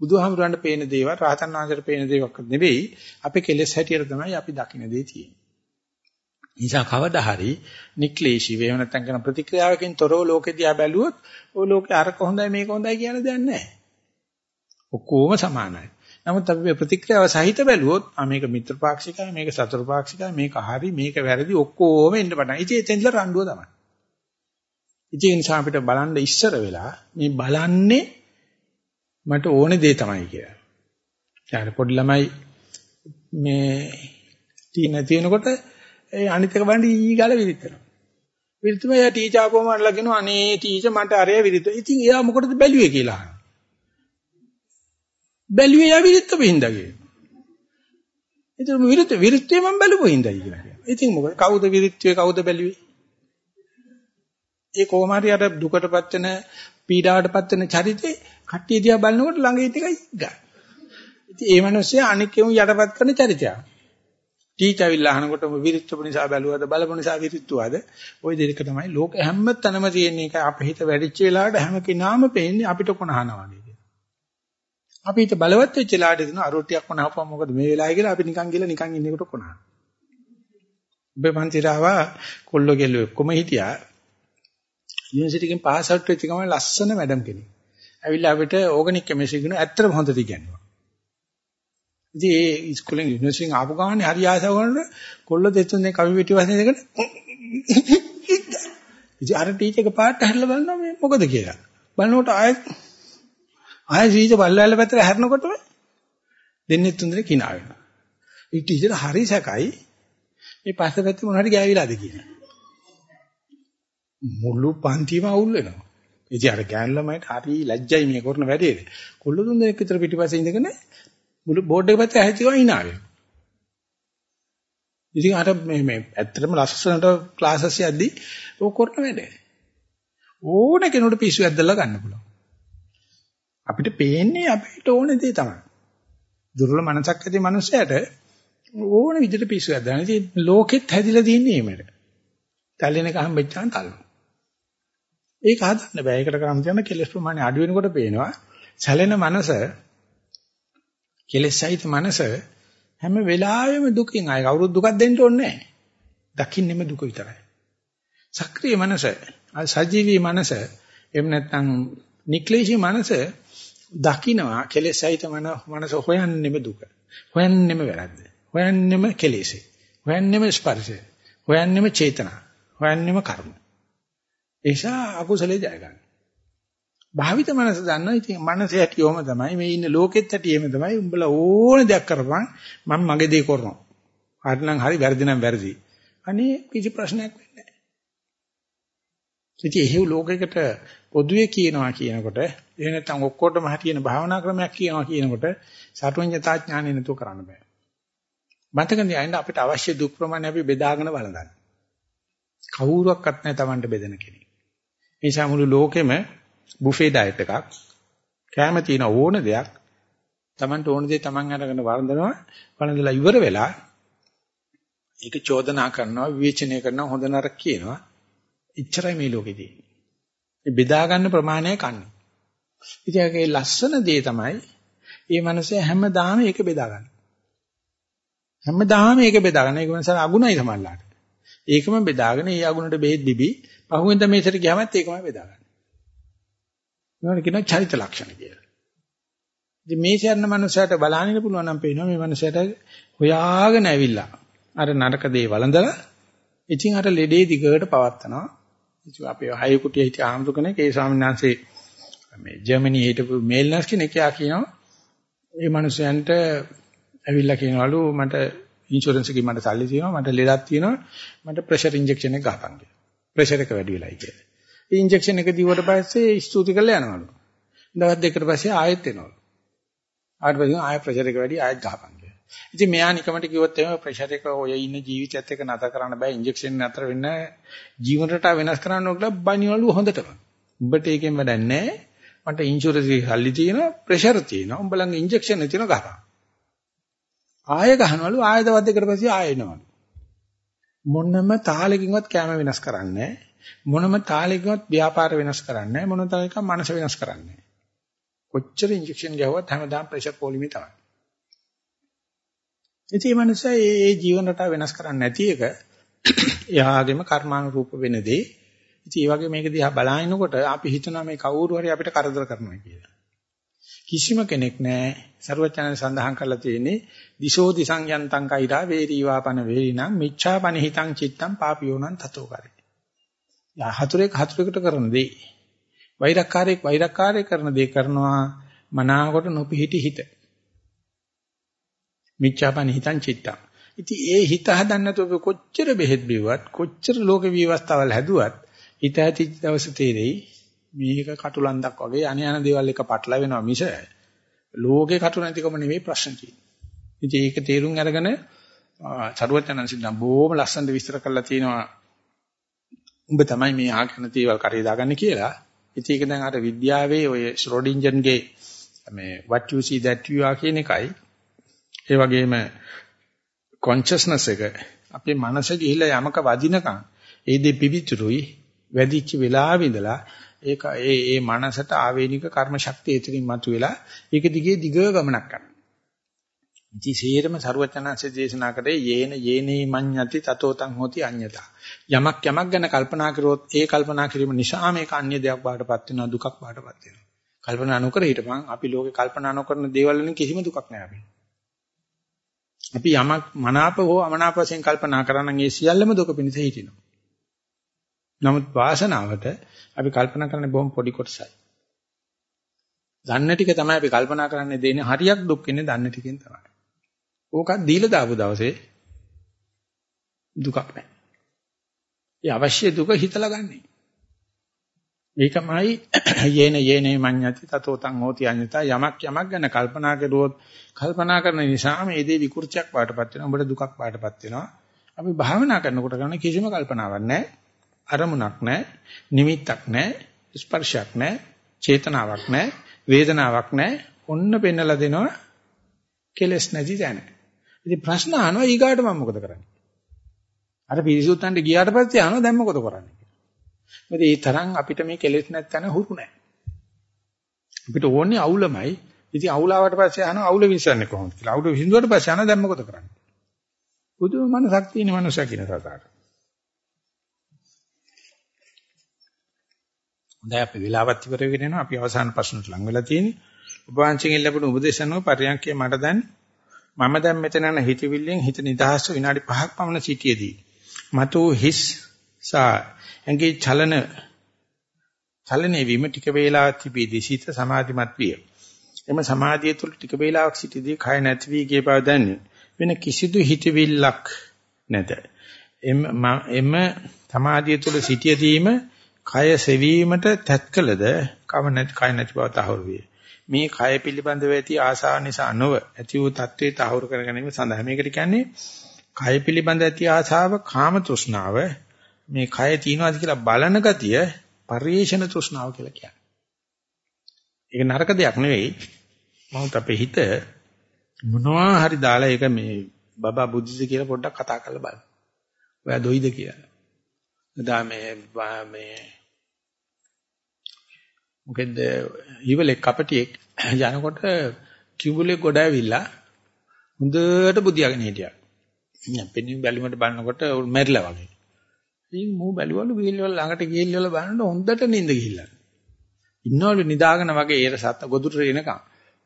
බුදුහාමුදුරන්ට පේන දේවල් රහතන් වහන්සේට පේන දේවල් නෙවෙයි අපේ කෙලෙස් හැටියට තමයි අපි දකින්න දේ තියෙන්නේ. නිසා කවදා හරි නික්ලේශී වේව නැත්නම් කරන ප්‍රතික්‍රියාවකින් තොරව ලෝකෙ දිහා බැලුවොත් ওই ලෝකේ අරක හොඳයි මේක හොඳයි කියන දෙයක් නැහැ. ඔක්කොම සමානයි. නමුත් අපි ප්‍රතික්‍රියාව සහිත බැලුවොත් ආ මේක මිත්‍ර පාක්ෂිකයි මේක සතර පාක්ෂිකයි මේක හරි මේක වැරදි ඔක්කොම එන්න පටන්. ඉතින් එතෙන්දලා රණ්ඩුව තමයි. ඉතින් ඒ නිසා අපිට බලන්න ඉස්සර වෙලා මේ බලන්නේ මට ඕනේ දේ තමයි කියලා. ඊට පොඩි ළමයි මේ තීන තියෙනකොට ඒ අනිත් එක බලන්න ඊගාල විරිතනවා. විරිතම එයා ටීචර් ආපුවම අල්ලගෙන අනේ ටීචර් මට අරය විරිත. ඉතින් එයා මොකටද බැලුවේ කියලා අහනවා. බැලුවේ එයා විරිත බින්දගේ. ඉතින් විරිත විරිතේ මම බැලුවෝ හින්දායි කියලා කියනවා. ඉතින් මොකද කවුද විරිත්වේ කවුද බැලුවේ? ඒ කොහොම හරි අර දුකටපත් වෙන පීඩාවටපත් වෙන චරිතේ කට්ටිය දිහා බලනකොට ළඟ ඉන්න එකයි ගන්න. ඉතින් ඒ මිනිස්සයා අනික් කෙවුන් යටපත් කරන චරිතයක්. ටීචර් අවිල්ලා අහනකොට විරිත්තු නිසා බැලුවද බලපු නිසා විරිත්තුවද ওই දෙක තමයි ලෝක හැම තැනම තියෙන එක අපේ හිත වැඩිච්ච වෙලාවට හැම කෙනාම පේන්නේ අපිට කොනහනවා වගේ. අපි හිත බලවත් වෙච්ච වෙලාවට දෙන අරොටියක් කොනහපුවම මොකද මේ වෙලාවයි කියලා අපි නිකන් ගිහලා නිකන් ඉන්නකොට කොනහන. ඔබේ පන්තිරාවා කොල්ල ගෙල්ල ඔක්කොම හිටියා. යුනිවර්සිටි එකෙන් පාස් අවුට් වෙච්ච ගමන් ලස්සන මැඩම් කෙනෙක්. ඇවිල්ලා අපිට ඕගනික් කෙමිස්ට්‍රි කියන ඇත්තටම හොඳ ඉගෙනුවා. ඉතින් ඒ ඉස්කෝලෙන් යුනිවර්සිටින් ආපු ගානේ හරි ආසාව කරනකොට කොල්ල දෙතුන් දෙනෙක් කවි පිටි වශයෙන් දෙකට ඉතින් අර ටීචර් එක පාට හැරලා බලනවා මේ මොකද කියලා. බලනකොට ආයෙත් ආයෙ ටීචර් බල්ලාල පැත්තට හැරෙනකොටම දෙන්නේ තුන් දෙනෙක් hina වෙනවා. ඒ ටීචර් හරි සැකයි මේ පස්ස පැත්තේ මොන හරි ගෑවිලාද කියලා. මුළු පන්තිම අවුල් වෙනවා. ඉතින් අර ගෑන් ළමයිට හරි ලැජ්ජයි මේ කරන වැඩේ. කොල්ල තුන් දෙනෙක් විතර පිටිපස්සේ ඉඳගෙන මුළු බෝඩ් එක පැත්තේ ඇහිච්ච ගමන් hina වෙනවා. ඉතින් අර මේ මේ ඇත්තටම ලස්සනට ක්ලාසස් යද්දි ඕක කරන වැඩේ. ඕන කෙනෙකුට පිස්සු ඇද්දලා ගන්න පුළුවන්. අපිට පේන්නේ අපිට ඕන දේ තමයි. දුර්වල මනසක් ඇති මනුස්සයට ඕන විදිහට පිස්සු ඇද්දලා. ඉතින් ලෝකෙත් හැදිලා තියෙන්නේ මේකට. තැලෙන එක හම්බෙච්චාන් තල්ලු. ඒක හදන්න බෑ. ඒකට කරන්න තියෙන කෙලස් ප්‍රමාණය අඩු වෙනකොට පේනවා. සැලෙන මනස කෙලෙස් සහිත මනස හැම වෙලාවෙම දුකින් ආය කවුරුත් දුකක් දෙන්න ඕනේ නැහැ. දකින්නෙම දුක විතරයි. සක්‍රීය මනස, සජීවී මනස, එහෙම නැත්නම් නික්ලේශී මනස දකින්නවා කෙලෙස් සහිත මනස හොයන්නෙම දුක. හොයන්නෙම වැරද්ද. හොයන්නෙම කෙලෙසේ. හොයන්නෙම ස්පර්ශය. හොයන්නෙම චේතනා. හොයන්නෙම කර්ම. ඒසා අකුසලේ ජය ගන්න. භාවිත මනස දන්නවා. ඉතින් මනසේ හැටිවම තමයි මේ ඉන්න ලෝකෙත් හැටියෙම තමයි උඹලා ඕන දෙයක් කරපන් මම මගේ දේ කරනවා. හරි නම් හරි වැරදි නම් වැරදි. අනේ කිසි ප්‍රශ්නයක් වෙන්නේ නැහැ. ඉතින් එහෙව් ලෝකයකට පොදුවේ කියනවා කියනකොට එහෙ නැත්නම් ඔක්කොටම හටියන භාවනා ක්‍රමයක් කියනවා කියනකොට සතුන්‍යතා ඥානෙ නතුව කරන්න බෑ. මතක තියාගන්න අපිට අවශ්‍ය දුක් ප්‍රමාණය අපි බෙදාගෙන බලන්න කවුරුවක්වත් නැහැ Tamanට බෙදෙන කෙනෙක්. ඒ නිසා මුළු ලෝකෙම බුෆේ ඩයට් එකක්. කැම තියෙන ඕන දෙයක් Tamanට ඕන දේ Taman අරගෙන වරඳනවා. වරඳලා ඉවර වෙලා ඒක චෝදනා කරනවා, විවේචනය කරනවා, හොඳ නරක කියනවා. ඉච්චරයි මේ ලෝකේ තියෙන්නේ. මේ බෙදා ගන්න ප්‍රමාණය කන්නේ. ඉතින් ඒකේ ලස්සන දේ තමයි මේ මනසේ හැමදාම ඒක බෙදා ගන්න. හැමදාම මේක බෙදා ගන්න. ඒක වෙනසන අගුණයි සමල්ලාට. ඒකම බෙදාගෙන ඒ අගුණට බෙහෙත් බිබි පහුවෙන්ද මේසට ගියාමත් ඒකම බෙදා ගන්න. ඒවට කියනවා චරිත ලක්ෂණ කියලා. ඉතින් මේ සරණ මනුස්සයට බලන්න පුළුවන් නම් පේනවා මේ මනුස්සයට හොයාගෙන ඇවිල්ලා අර නරක දේ වළඳලා ඉතින් අර ලෙඩේ දිගට පවත්නවා. ඉතින් අපේ හය කුටිය හිටිය ආම්තු කෙනෙක් ඒ ස්වාමීන් වහන්සේ මේ ජර්මනි හිටපු මේල් නර්ස් කෙනෙක් යා කියනවා මේ මනුස්සයන්ට ඇවිල්ලා කියනවලු මට ඉන්ෂුරන්ස් එකේ මට සල්ලි තියෙනවා මට ලෙඩක් තියෙනවා මට ප්‍රෙෂර් ඉන්ජෙක්ෂන් එක ගහපන් කියලා. ප්‍රෙෂර් එක වැඩි වෙලයි කියලා. ඉන්ජෙක්ෂන් එක දීවට පස්සේ ස්තුති කරලා යනවලු. දවස් දෙකකට පස්සේ ආයෙත් එනවලු. ආයෙත් පස්සේ ආයෙ ප්‍රෙෂර් එක වැඩි ආයෙත් ගහපන් කියලා. ඉතින් මෙයා නිකමට කිව්වොත් එහෙම ප්‍රෙෂර් එක ඔය ඉන්න ජීවිතයත් එක්ක නතර කරන්න බෑ ඉන්ජෙක්ෂන් නතර වෙන්න ජීවන රටාව වෙනස් කරන්න ඕන කියලා බනිවලු හොඳටම. උඹට ඒකෙන් වැඩක් නැහැ. මට ඉන්ෂුරන්ස් එකේ සල්ලි තියෙනවා ප්‍රෙෂර් තියෙනවා. උඹ ළඟ ඉන්ජෙක්ෂන් එක තියෙනවා ගහපන්. ආයෙ ගහනවලු ආයෙ දවස් දෙකකට පස්සේ ආයෙ එනවලු. මොනම තාලකින්වත් කැම වෙනස් කරන්නේ නැහැ. මොනම තාලයකවත් ව්‍යාපාර වෙනස් කරන්නේ නැහැ මොන තාලයක මනස වෙනස් කරන්නේ කොච්චර ඉන්ජෙක්ෂන් ගහුවත් හැමදාම ප්‍රෙෂර් පොලිමේ තමයි ඉතින් මේ මනුස්සයා මේ ජීවන රටාව වෙනස් කරන්නේ නැති එක එයාගෙම කර්මානුරූප වෙන දේ. ඉතින් ඒ වගේ මේක දිහා බලනකොට අපි හිතනවා මේ කවුරු හරි අපිට කරදර කරනවා කියලා. කිසිම කෙනෙක් නැහැ. ਸਰවඥයන් සඳහන් කරලා තියෙන්නේ දිශෝ දිසං යන්තං කෛරා වේරීවාපන වේරිණං මිච්ඡාපන හිතං චිත්තං පාපියෝනං තතෝ කරේ. යා හතුරෙක් හතුරෙකුට කරන දේ. වෛරක්කාරයෙක් වෛරක්කාරයෙක් කරන දේ කරනවා මනාවකට නොපිහිටි හිත. මිච්ඡාපන හිතං චිත්තං. ඉතින් ඒ හිත හදන්න නැතුව කොච්චර බෙහෙත් බිව්වත් කොච්චර ලෝක විවස්ථාවල් හැදුවත් හිත ඇතිච්ච දවසේ තේරෙයි මේක කටුලන්දක් වගේ අනේ යන දේවල් එක පටල වෙනවා මිස ලෝකේ කටු නැතිකම නෙවෙයි ප්‍රශ්න තියෙන්නේ. ඉතින් ඒක තේරුම් අරගෙන චරවචනන්සින් නම් බොහොම ලස්සනට විස්තර කරලා තියෙනවා. උඹ තමයි මේ ආකන දේවල් කරේ දාගන්නේ කියලා. ඉතින් ඒක දැන් අර විද්‍යාවේ ඔය ශ්‍රොඩින්ජන්ගේ මේ what you see that you are කියන එකයි. ඒ වගේම consciousness එක අපේ මනස ගිහිලා යමක වදිනකම් ඒ දේ පිවිතුරුයි වැඩිච්ච වෙලාවෙ ඉඳලා ඒක ඒ ඒ මනසට ආවේනික කර්ම ශක්තිය එතනින් මතුවෙලා ඒක දිගේ දිග ගමනක් කරනවා. ඉති සේරම සරුවචනanse දේශනා කරේ යේන යේනේ මඤ්ඤති තතෝතං හෝති අඤ්ඤතා. යමක් යමක් ගැන කල්පනා කරොත් ඒ කල්පනා කිරීම නිසා මේක අන්‍ය දෙයක් බාටපත් වෙනවා දුකක් බාටපත් වෙනවා. කල්පනා නොකර හිටපන් අපි ලෝකේ කල්පනා නොකරන දේවල් වලින් කිසිම දුකක් නැහැ අපි. අපි යමක් මනාප හෝ අමනාප වශයෙන් කල්පනා කරා නම් ඒ සියල්ලම දුක පිණිස හිටිනවා. නමුත් වාසනාවට අපි කල්පනා කරන්නේ බොහොම පොඩි කොටසයි. දන්න ටික තමයි අපි කල්පනා කරන්නේ දෙන්නේ හරියක් දුක් වෙන්නේ දන්න ටිකෙන් තමයි. ඕකක් දීලා දාපු දවසේ දුකක් නැහැ. ඒ අවශ්‍ය දුක හිතලා ගන්නෙ. ඒකමයි යේන යේනේ මඤ්ඤති තතෝ තං හෝති අඤ්ඤතා යමක් යමක් ගැන කල්පනා කරුවොත් කල්පනා කරන නිසා මේ දේ විකෘතියක් වාටපත් වෙනවා. උඹට දුකක් වාටපත් වෙනවා. අපි භාවනා කරනකොට කරන කිසිම කල්පනාවක් නැහැ. අරමුණක් නැහැ, නිමිත්තක් නැහැ, ස්පර්ශයක් නැහැ, චේතනාවක් නැහැ, වේදනාවක් නැහැ. ඔන්න පෙන්නලා දෙනවා කෙලස් නැති දැන. ඉතින් ප්‍රශ්න අහනවා ඊගාට මම මොකද කරන්නේ? අර පිරිසුත්තන්ට ගියාට පස්සේ අහනවා දැන් මොකද කරන්නේ? මොකද ඒ තරම් අපිට මේ කෙලෙස් නැත්තන හුරු නැහැ. අපිට ඕනේ අවුලමයි. ඉතින් අවුලාවට පස්සේ අහනවා අවුල විසන්නේ කොහොමද කියලා. අවුල විසඳුවට පස්සේ අහනවා දැන් මොකද කරන්නේ? බුදුම මනසක් තියෙන මනුස්සයා කියන සතාට. හොඳයි අපි වෙලාවත් ඉවර වෙගෙන යනවා. අපි අවසාන ප්‍රශ්නට ලං වෙලා තියෙන්නේ. ඔබ වහන්සේගෙන් ලැබුණු උපදේශනෝ පරියන්කේ මට දැන් මම දැන් මෙතන යන හිතවිල්ලෙන් හිත නිදහස් විනාඩි 5ක් පමණ සිටියේදී මතෝ හිස් සා ඇඟේ චලන චලනයේ වීම ටික වේලාවක් තිබීදී සිත සමාධිමත් විය. එම සමාධිය තුළ ටික වේලාවක් සිටීදී කය නැති වී ගිය බව දැනේ. වෙන කිසිදු හිතවිල්ලක් නැත. එම එම සමාධිය තුළ සිටියදීම කය සෙවීමට තත්කලද කව නැති කය නැති බව තහවුරු වේ. මේ කය පිළිබඳව ඇති ආසාව නිසා නොව ඇති වූ தત્ත්වේ තහවුරු කර ගැනීම සඳහා මේකට කියන්නේ කය පිළිබඳ ඇති ආසාව කාම තෘෂ්ණාව මේ කය තියනවාද කියලා බලන ගතිය පරිේශන තෘෂ්ණාව කියලා කියන්නේ. ඒක නරක දෙයක් නෙවෙයි. මොහොත අපේ හිත මොනවා හරි දාලා ඒක මේ බබා බුද්ධිද කියලා පොඩ්ඩක් කතා කරලා බලන්න. ඔයා දොයිද කියලා. දා මේ මේ මොකෙන්ද ඊවලෙක් කපටියෙක් යනකොට කිඹුලෙක් ගොඩ ඇවිල්ලා හොඳට බුදියාගෙන හිටියා. මම පෙනින් බැලුමට බලනකොට මැරිලා වගේ. ඉතින් මූ බැලුවලු බීල්වල ළඟට ගිහිල්ලා බලනකොට හොඳට නිින්ද ගිහිල්ලා. ඉන්නවලු නිදාගෙන වගේ ඒර සත්ත ගොදුරට එනකම්.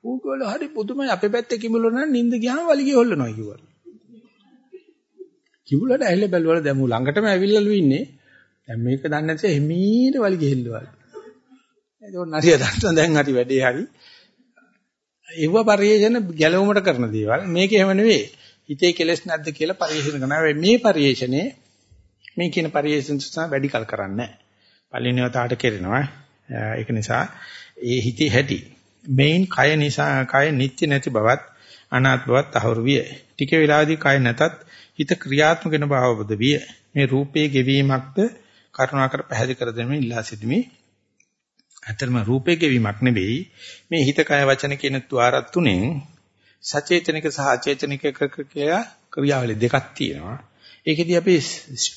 ඌ කිව්වලු හරි පුදුමයි අපේ පැත්තේ කිඹුල නම් නිින්ද ගියාම වලිගය හොල්ලනවා කිව්වලු. කිඹුලට ඇවිල්ලා බැලුවල දැන් මූ ළඟටම ඇවිල්ලාලු ඉන්නේ. දැන් මේක දන්නේ නැති එමීට වලිගය හෙල්ලුවා. ඒක නරිය දන්න දැන් හරි වැඩේ හරි. ඒව පරිේෂණ ගැලවුමට කරන දේවල්. මේක එහෙම නෙවෙයි. හිතේ කෙලෙස් නැද්ද කියලා පරිේෂණ කරනවා. මේ පරිේෂණේ මේ කියන පරිේෂණ තුන වැඩි කල් කරන්නේ නැහැ. පළවෙනි වතාවට කෙරෙනවා. ඒක නිසා ඒ හිතේ හැටි මේන් කය නිසා කය නිත්‍ය නැති බවත් අනාත් බවත් අහුරු විය. ටික වෙලාවදී කය නැතත් හිත ක්‍රියාත්මක වෙන බවවද විය. මේ රූපයේ ගෙවීමක්ද කරුණාකර පැහැදිලි කර දෙමින් ඉල්ලා සිටිමි. ඇත්තම රූපේ ගෙවීමක් නෙවෙයි මේ හිත කය වචන කියන ద్వාර තුනෙන් සචේතනික සහ අචේතනික කියලා ක්‍රියාවලිය දෙකක් තියෙනවා. ඒකෙදී අපි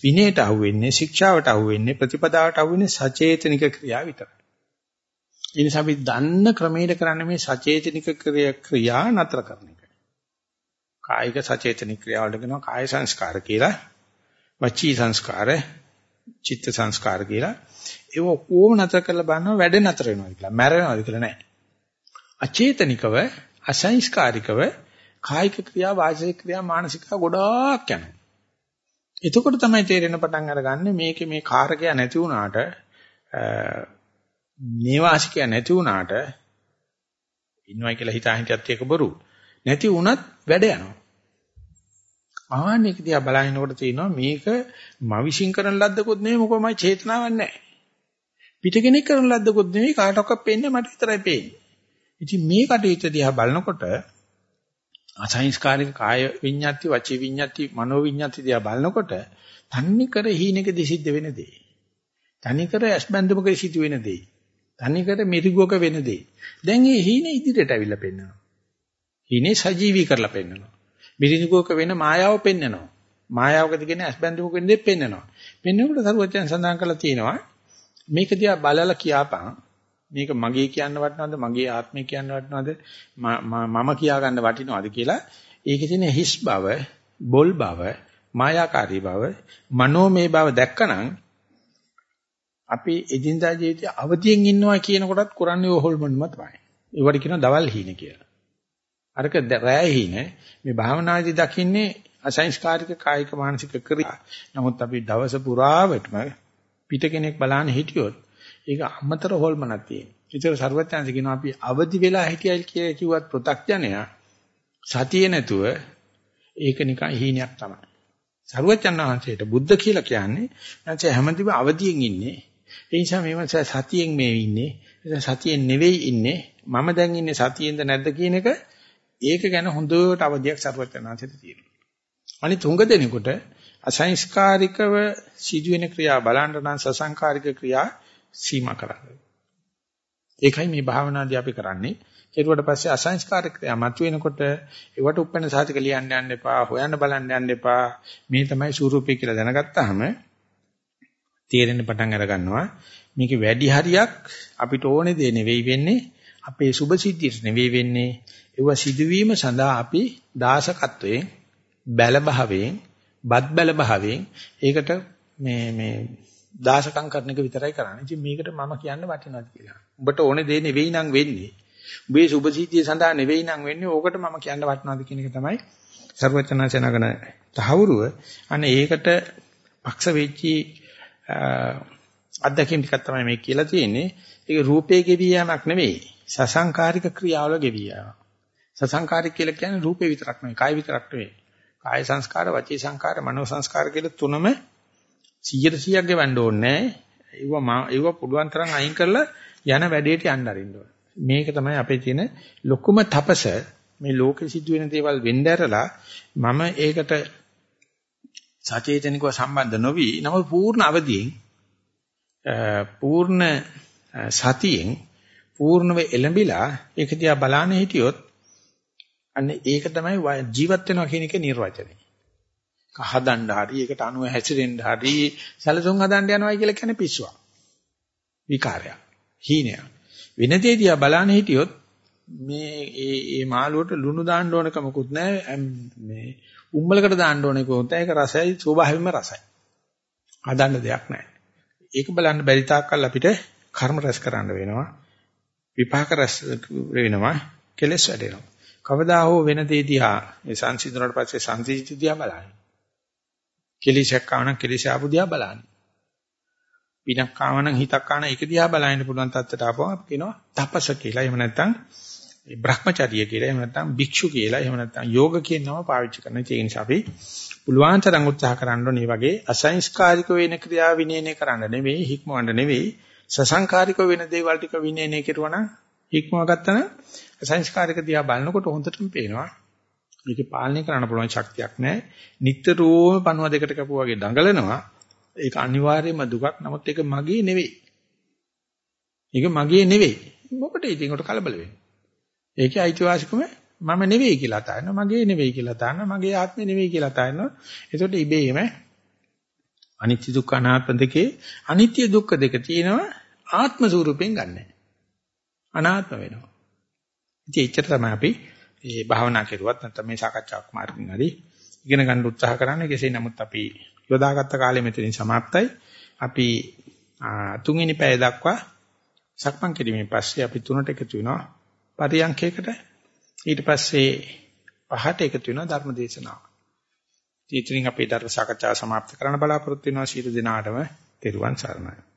විනයට අහුවෙන්නේ ශික්ෂාවට අහුවෙන්නේ ප්‍රතිපදාවට අහුවෙන්නේ සචේතනික ක්‍රියාව විතරයි. ඒ නිසා අපි දන්න ක්‍රමයට කරන්නේ මේ සචේතනික ක්‍රියා නතර කරන එක. කායික සචේතනික ක්‍රියාවලට කියනවා කාය සංස්කාර කියලා. වචී සංස්කාර, චිත්ත සංස්කාර කියලා. ඒක ඔක්කොම නතර කරලා බලනවා වැඩ නතර වෙනවා කියලා. මැරෙනවාද කියලා නෑ. අචේතනිකව, අසංස්කාරිකව කායික ක්‍රියා, වාචික ක්‍රියා, මානසික ගොඩාක් යනවා. එතකොට තමයි තේරෙන පටන් අරගන්නේ මේකේ මේ කාරකය නැති වුණාට නේවාසිකය නැති වුණාට ඉන්නවයි කියලා හිතා හිටියත් ඒක බොරු. නැති වුණත් වැඩ යනවා. ආන්නේක දිහා බලනකොට තියෙනවා මේක මවිෂින් කරන ලද්දකුත් නෙමෙයි මොකමයි චේතනාවක් නැහැ. පිට කෙනෙක් කරන ලද්දකුත් නෙමෙයි කාටවත් පේන්නේ මට විතරයි පේන්නේ. ඉතින් මේ කටයුත්ත දිහා බලනකොට අසංස්කාරික කාය විඤ්ඤාති වචී විඤ්ඤාති මනෝ විඤ්ඤාති දිහා බලනකොට තන්නේ කර හීනකදී සිද්ධ වෙන දේ. තන්නේ කර ඇස්බන්දුමක සිද්ධ වෙන දේ. තන්නේ කර මිරිගුවක වෙන දේ. දැන් මේ හීනේ ඉදිරියට අවිල්ලා පෙන්නනවා. හීනේ සජීවී කරලා පෙන්නනවා. මිරිගුවක වෙන මායාව පෙන්නනවා. මායාවකද කියන ඇස්බන්දුමක වෙන දේ පෙන්නනවා. පෙන්නකොට සරුවචයන් සඳහන් කරලා තියෙනවා මේක දිහා බලලා කියාපන් මේක මගේ කියන්න වටනවද මගේ ආත්මය කියන්න වටනවද මම කියා ගන්න වටිනවද කියලා ඒකේ තියෙන හිස් බව බොල් බව මායාකාරී බව මනෝමය බව දැක්කනම් අපි එදිනදා ජීවිතයේ අවදියෙන් ඉන්නවා කියන කොටත් කරන්නේ ඕහොල්මන්ම තමයි. ඒවට කියනවා දවල් හීන කියලා. අරක රෑ හීන මේ භාවනාදී දකින්නේ අසංස්කාරික කායික මානසික ක්‍රියා. නමුත් අපි දවස පුරාවටම පිට කෙනෙක් බලන්න හිටියොත් ඒක අමතර හොල්මනක් තියෙනවා. ඒතර ਸਰවඥාන්ස කියනවා අපි අවදි වෙලා හිටියයි කියලා කිව්වත් පෘ탁ඥයා සතියේ නැතුව ඒක නිකන් හීනයක් තමයි. ਸਰවඥාන්සයට බුද්ධ කියලා කියන්නේ නැන්සේ හැමතිම අවදියෙන් ඉන්නේ. ඒ නිසා මේ මාසේ සතියෙන් මේ ඉන්නේ. සතියෙන් නෙවෙයි ඉන්නේ. මම දැන් ඉන්නේ සතියෙන්ද නැද්ද කියන එක ඒක ගැන හොඳට අවදියක් ਸਰවඥාන්සයට තියෙනවා. අනිත් තුඟ දෙනෙකුට අසංස්කාරිකව සිදුවෙන ක්‍රියා බලන්න නම් සසංකාරික ක්‍රියා සීමා කරන්න. ඒකයි මේ භාවනාදී අපි කරන්නේ. කෙරුවට පස්සේ අසංස්කාරික ක්‍රියා මතුවෙනකොට ඒවට උපැන්න සාතික ලියන්න යන්න එපා, හොයන්න බලන්න යන්න එපා. මේ තමයි ස්වරූපය කියලා දැනගත්තාම තේරෙන්න පටන් අර ගන්නවා. මේකේ වැඩි හරියක් අපිට ඕනේ දේ නෙවෙයි වෙන්නේ. අපේ සුභ සිද්ධියට නෙවෙයි වෙන්නේ. ඒව සිදුවීම සඳහා අපි දාසකත්වයෙන් බැල භාවයෙන් බත් බැල භාවයෙන් ඒකට මේ මේ දාශකම් කරන එක විතරයි කරන්නේ. ඉතින් මේකට මම කියන්න වටිනවද කියලා. උඹට ඕනේ දේ නෙවෙයි නං වෙන්නේ. උඹේ සුභසීතිය සඳහා නෙවෙයි නං වෙන්නේ. ඕකට මම කියන්න වටිනවද කියන එක තමයි සර්වචනසනගන තහවුරුව. අනේ ඒකට පක්ෂ වෙච්චි අත්දැකීම් ටිකක් තමයි මේ කියලා තියෙන්නේ. ඒක රූපේ ගෙවියාමක් නෙවෙයි. සසංකාරික ක්‍රියාවල ගෙවියාම. සසංකාරික කියලා කියන්නේ රූපේ විතරක් නෙවෙයි, කාය විතරක් නෙවෙයි. කාය සංස්කාර, වචී සංස්කාර, මනෝ සංස්කාර කියලා තුනම 100 100ක් ගෙවන්න ඕනේ ඒව ඒව පුළුවන් තරම් අයින් කරලා යන වැඩේට යන්න අරින්න ඕනේ. මේක තමයි අපේ තියෙන ලොකුම තපස. මේ ලෝකෙ සිදුවෙන දේවල් වෙන්න ඇරලා මම ඒකට සචේතනිකව සම්බන්ධ නොවි. නම පූර්ණ අවදියෙන් පූර්ණ සතියෙන් පූර්ණව එළඹිලා ඒක දිහා බලන්න හිටියොත් අන්න ඒක තමයි ජීවත් වෙනවා කියන එකේ නිර්වචනය. හදන්න හරි ඒකට අනුව හැසිරෙන්න හරි සැලසුම් හදන්න යනවා කියලා කියන්නේ පිස්සුවක්. විකාරයක්. හීනයක්. වෙනදේ දිහා බලන්න හිටියොත් මේ ඒ ඒ මාළුවට ලුණු දාන්න ඕන කමකුත් නැහැ මේ උම්මලකට දාන්න ඕනේ කොහොමද ඒක රසයි ස්වභාවයෙන්ම රසයි. හදන්න දෙයක් නැහැ. ඒක බලන්න බැරි තාක්කල් අපිට කර්ම රැස් කරන්න වෙනවා. විපාක රැස් වෙනවා. කෙලස් වැඩෙනවා. කවදා හෝ වෙන දේ දිහා මේ සංසිඳුණාට පස්සේ සංසිඳිත දිහා බලන්න. කෙලිසක් ආවනම් කෙලිස ආපු දිහා බලන්න. පිනක් ආවනම් හිතක් ආන ඒක දිහා බලන්න පුළුවන් තත්ත්වයට ආපුවම අපි කියනවා තපස කියලා. එහෙම නැත්නම් බ්‍රහ්මචර්ය කියලා. එහෙම නැත්නම් භික්ෂු කියලා. එහෙම නැත්නම් යෝග කියන නම පාවිච්චි කරන. ඒ නිසා අපි පුළුවන් තරම් උත්සාහ කරන්න ඕනේ වගේ අසංස්කාරික වෙන ක්‍රියා විනයනය කරන්න නෙවෙයි, හික්මවන්න නෙවෙයි, සසංකාරික වෙන දේවල් ටික විනයනය කරුවනම් හික්මව ගත්තා නම් අසංස්කාරික දිහා බලනකොට හොඳටම පේනවා මේක පාලනය කරන්න පුළුවන් ශක්තියක් නැහැ. නිට්ටරෝම පණුව දෙකට කපුවා වගේ දඟලනවා. ඒක අනිවාර්යයෙන්ම දුකක්. නමුත් ඒක මගේ නෙවෙයි. ඒක මගේ නෙවෙයි. මොකටද ඉතින් උකට කලබල වෙන්නේ? ඒකේ අයිතිවාසිකම මම නෙවෙයි කියලා තානවා. මගේ නෙවෙයි කියලා තානවා. මගේ ආත්මේ නෙවෙයි කියලා තානවා. ඒකට ඉබේම අනිත්‍ය දුක්ඛ අනාත්ම දෙකේ අනිත්‍ය දුක්ඛ දෙක තියෙනවා ආත්ම ස්වරූපයෙන් ගන්නෑ. අනාත්ම වෙනවා. ඉතින් එච්චර තමයි අපි මේ භාවනා කරුවත් නැත්නම් මේ සාකච්ඡාවක් මාර්ගින් හරි ඉගෙන ගන්න උත්සාහ කරන්නේ කෙසේ නමුත් අපි යොදාගත්ත කාලය මෙතනින් સમાප්තයි. අපි තුන්වෙනි පැය දක්වා සක්මන් කිරීමෙන් පස්සේ අපි තුනට එකතු වෙනවා පරියන්කයකට. ඊට පස්සේ පහට එකතු වෙනවා ධර්ම දේශනාව. ඉතින් අපේ ධර්ම සාකච්ඡාව સમાප්ත කරන්න බලාපොරොත්තු වෙනවා සීල දිනාටම තෙරුවන් සරණයි.